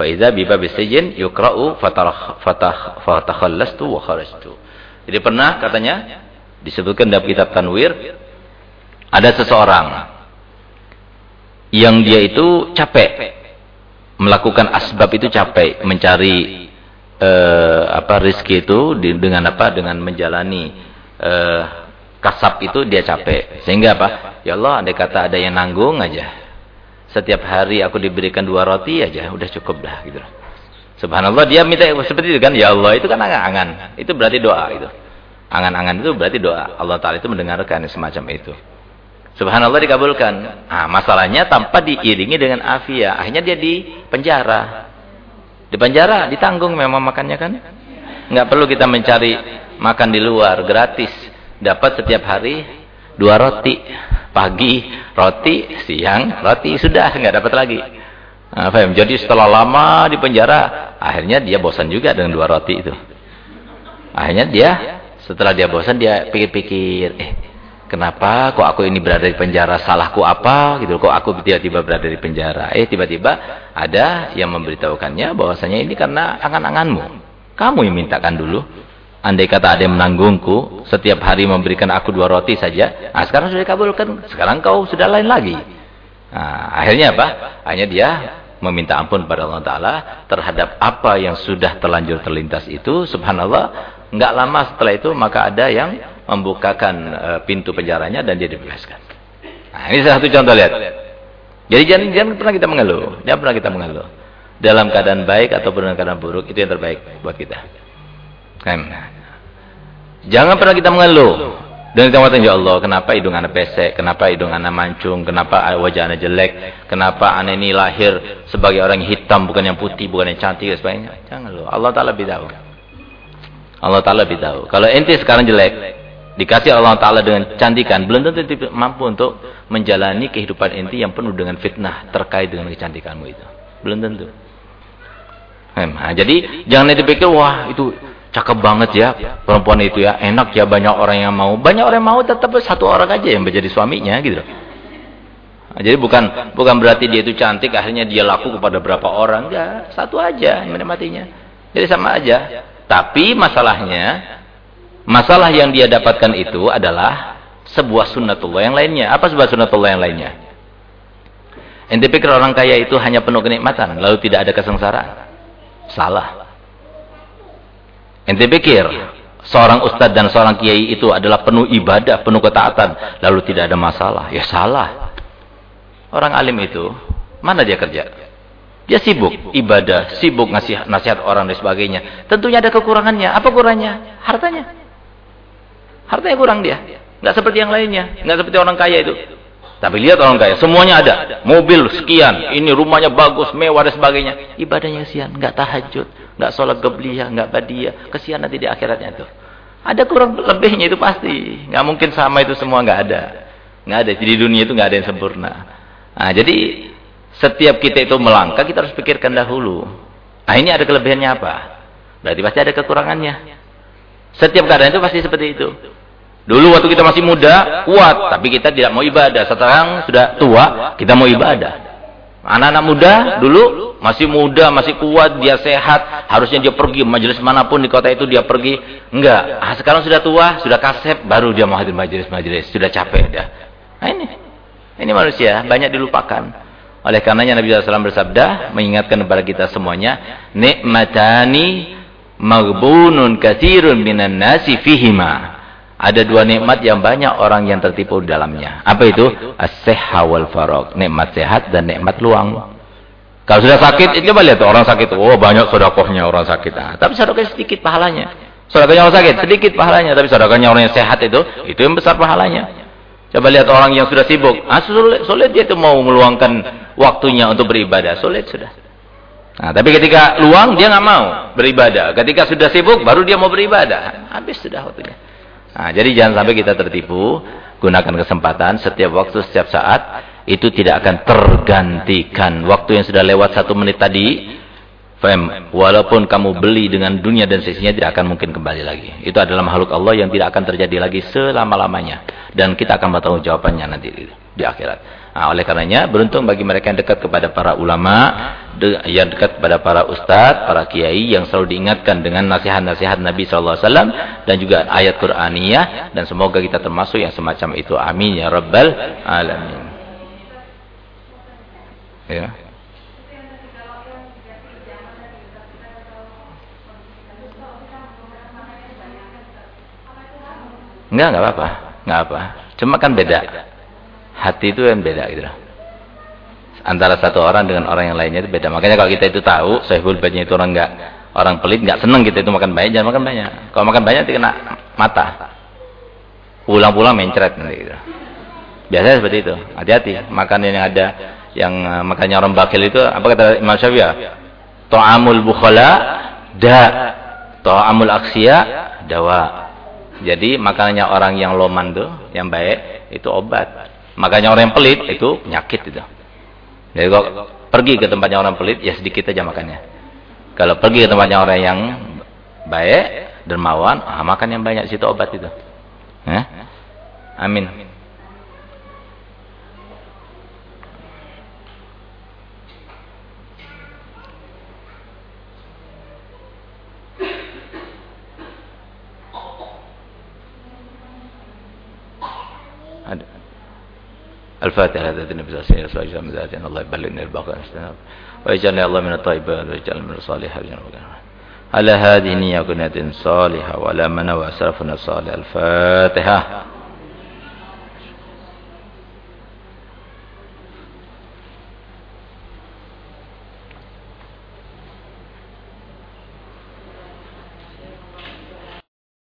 ila Allah ta'ala fa idza bi bab sijn yuqra'u fatakhallastu wa kharajtu. Jadi pernah katanya disebutkan dalam kitab Tanwir ada seseorang yang dia itu capek melakukan asbab itu capek mencari uh, apa rizki itu dengan apa dengan menjalani uh, kasab itu dia capek. Sehingga apa? Ya Allah andai kata ada yang nanggung aja setiap hari aku diberikan dua roti aja udah cukup dah gitu subhanallah dia minta seperti itu kan ya Allah itu kan angan-angan itu berarti doa itu angan-angan itu berarti doa Allah Taala itu mendengarkan semacam itu Subhanallah dikabulkan. Ah, masalahnya tanpa diiringi dengan afia. Akhirnya dia di penjara. Di penjara ditanggung memang makannya kan. Enggak perlu kita mencari makan di luar gratis. Dapat setiap hari dua roti. Pagi roti, siang roti sudah enggak dapat lagi. Nah, faham? Jadi setelah lama di penjara, akhirnya dia bosan juga dengan dua roti itu. Akhirnya dia setelah dia bosan dia pikir-pikir, eh Kenapa kok aku ini berada di penjara? Salahku apa? Gitu. Kok aku tiba-tiba berada di penjara? Eh tiba-tiba ada yang memberitahukannya bahwasanya ini karena angan-anganmu. Kamu yang mintakan dulu. Andai kata ada yang menanggungku, setiap hari memberikan aku dua roti saja. Nah, sekarang sudah dikabulkan. Sekarang kau sudah lain lagi. Nah, akhirnya apa? Akhirnya dia meminta ampun pada Allah Ta'ala terhadap apa yang sudah terlanjur terlintas itu. Subhanallah. Enggak lama setelah itu maka ada yang membukakan uh, pintu penjaranya dan dia dibebaskan. Nah, ini salah satu contoh lihat. Jadi jangan, jangan pernah kita mengeluh, jangan pernah kita mengeluh. Dalam keadaan baik ataupun dalam keadaan buruk itu yang terbaik buat kita. Kan? Jangan pernah kita mengeluh. Dan kita mengatakan, ya Allah, kenapa hidung anak pesek, kenapa hidung anak mancung, kenapa wajah anak jelek, kenapa anak ini lahir sebagai orang hitam, bukan yang putih, bukan yang cantik, dan sebagainya. Jangan loh, Allah Ta'ala lebih tahu. Allah Ta'ala lebih tahu. Kalau ente sekarang jelek, dikasih Allah Ta'ala dengan cantikan, belum tentu mampu untuk menjalani kehidupan inti yang penuh dengan fitnah terkait dengan kecantikanmu itu. Belum tentu. Nah, jadi jangan itu pikir, wah itu cakep banget ya perempuan itu ya, enak ya banyak orang yang mau. Banyak orang yang mau tetap satu orang aja yang menjadi suaminya gitu. Nah, jadi bukan bukan berarti dia itu cantik akhirnya dia laku kepada berapa orang, ya satu aja yang menikmatinya. Jadi sama aja. Tapi masalahnya Masalah yang dia dapatkan itu adalah sebuah sunnatullah yang lainnya. Apa sebuah sunnatullah yang lainnya? Ente pikir orang kaya itu hanya penuh kenikmatan, lalu tidak ada kesengsaraan? Salah. Ente pikir seorang ustadz dan seorang kiai itu adalah penuh ibadah, penuh ketaatan, lalu tidak ada masalah? Ya salah. Orang alim itu, mana dia kerja? Dia sibuk ibadah, sibuk ngasih nasihat orang dan sebagainya. Tentunya ada kekurangannya. Apa kurangnya? Hartanya. Hartanya kurang dia. Nggak seperti yang lainnya. Nggak seperti orang kaya itu. Tapi lihat orang kaya. Semuanya ada. Mobil sekian. Ini rumahnya bagus, mewah dan sebagainya. Ibadahnya kesian. Nggak tahajud. Nggak sholat gebliyah. Nggak badiyah. Kesian nanti di akhiratnya itu. Ada kurang lebihnya itu pasti. Nggak mungkin sama itu semua. Nggak ada. Nggak ada. Di dunia itu nggak ada yang sempurna. Nah, jadi setiap kita itu melangkah, kita harus pikirkan dahulu. Nah, ini ada kelebihannya apa? Berarti pasti ada kekurangannya. Setiap keadaan itu pasti seperti itu. Dulu waktu kita masih muda, kuat. Tapi kita tidak mau ibadah. Sekarang sudah tua, kita mau ibadah. Anak-anak muda dulu masih muda, masih kuat, dia sehat, harusnya dia pergi majelis mana pun di kota itu dia pergi. Enggak, ah, sekarang sudah tua, sudah kasep, baru dia mau hadir majelis-majelis, sudah capek dah. Nah ini, ini manusia banyak dilupakan. Oleh karenanya Nabi SAW bersabda, mengingatkan kepada kita semuanya, nikmatani maghbunun katsirun minan nasi fihima. Ada dua nikmat yang banyak orang yang tertipu di dalamnya. Apa itu? As-sihha wal farag. Nikmat sehat dan nikmat luang. Kalau sudah sakit, coba lihat orang sakit. Oh, banyak sedekahnya orang sakit. Nah, tapi sedekahnya sedikit pahalanya. Sedekahnya orang sakit sedikit pahalanya, tapi sedekahnya orang yang sehat itu, itu yang besar pahalanya. Coba lihat orang yang sudah sibuk. Ah, sulit, sulit dia itu mau meluangkan waktunya untuk beribadah. Sulit sudah. Nah, tapi ketika luang dia nggak mau beribadah. Ketika sudah sibuk baru dia mau beribadah. Habis sudah waktunya. Nah, jadi jangan sampai kita tertipu. Gunakan kesempatan setiap waktu, setiap saat. Itu tidak akan tergantikan. Waktu yang sudah lewat satu menit tadi. Fem, walaupun kamu beli dengan dunia dan sisinya tidak akan mungkin kembali lagi. Itu adalah makhluk Allah yang tidak akan terjadi lagi selama-lamanya. Dan kita akan bertanggung jawabannya nanti di, akhirat. Nah, oleh karenanya beruntung bagi mereka yang dekat kepada para ulama, de yang dekat kepada para ustadz, para kiai yang selalu diingatkan dengan nasihat-nasihat Nabi SAW dan juga ayat Qur'aniyah dan semoga kita termasuk yang semacam itu. Amin ya rabbal alamin. Ya. Enggak, enggak apa-apa. Enggak apa. Cuma kan beda. Hati itu yang beda gitu Antara satu orang dengan orang yang lainnya itu beda. Makanya kalau kita itu tahu sahibul baitnya itu orang enggak orang pelit, enggak senang kita itu makan banyak, jangan makan banyak. Kalau makan banyak nanti kena mata. Pulang-pulang mencret nanti gitu. Biasanya seperti itu. Hati-hati. Makanan yang ada yang uh, makannya orang bakil itu apa kata Imam Syafi'i? Ta'amul bukhala da. Ta'amul aksya dawa. Jadi makanannya orang yang loman tuh, yang baik itu obat. Makanya orang yang pelit itu penyakit itu. Jadi kalau pergi ke tempatnya orang pelit ya sedikit aja makannya. Kalau pergi ke tempatnya orang yang baik dermawan, ah, makan yang banyak situ obat itu. Eh? Amin. الفاتحة هذا النبي صلى الله عليه وسلم. وأجل من ذاتنا الله يبلغنا الباقي ويجعلنا الله من الطيبات ويجعلنا من الصالحات على هذه نية صالحة ولا من وأسرفنا الصالح الفاتحة.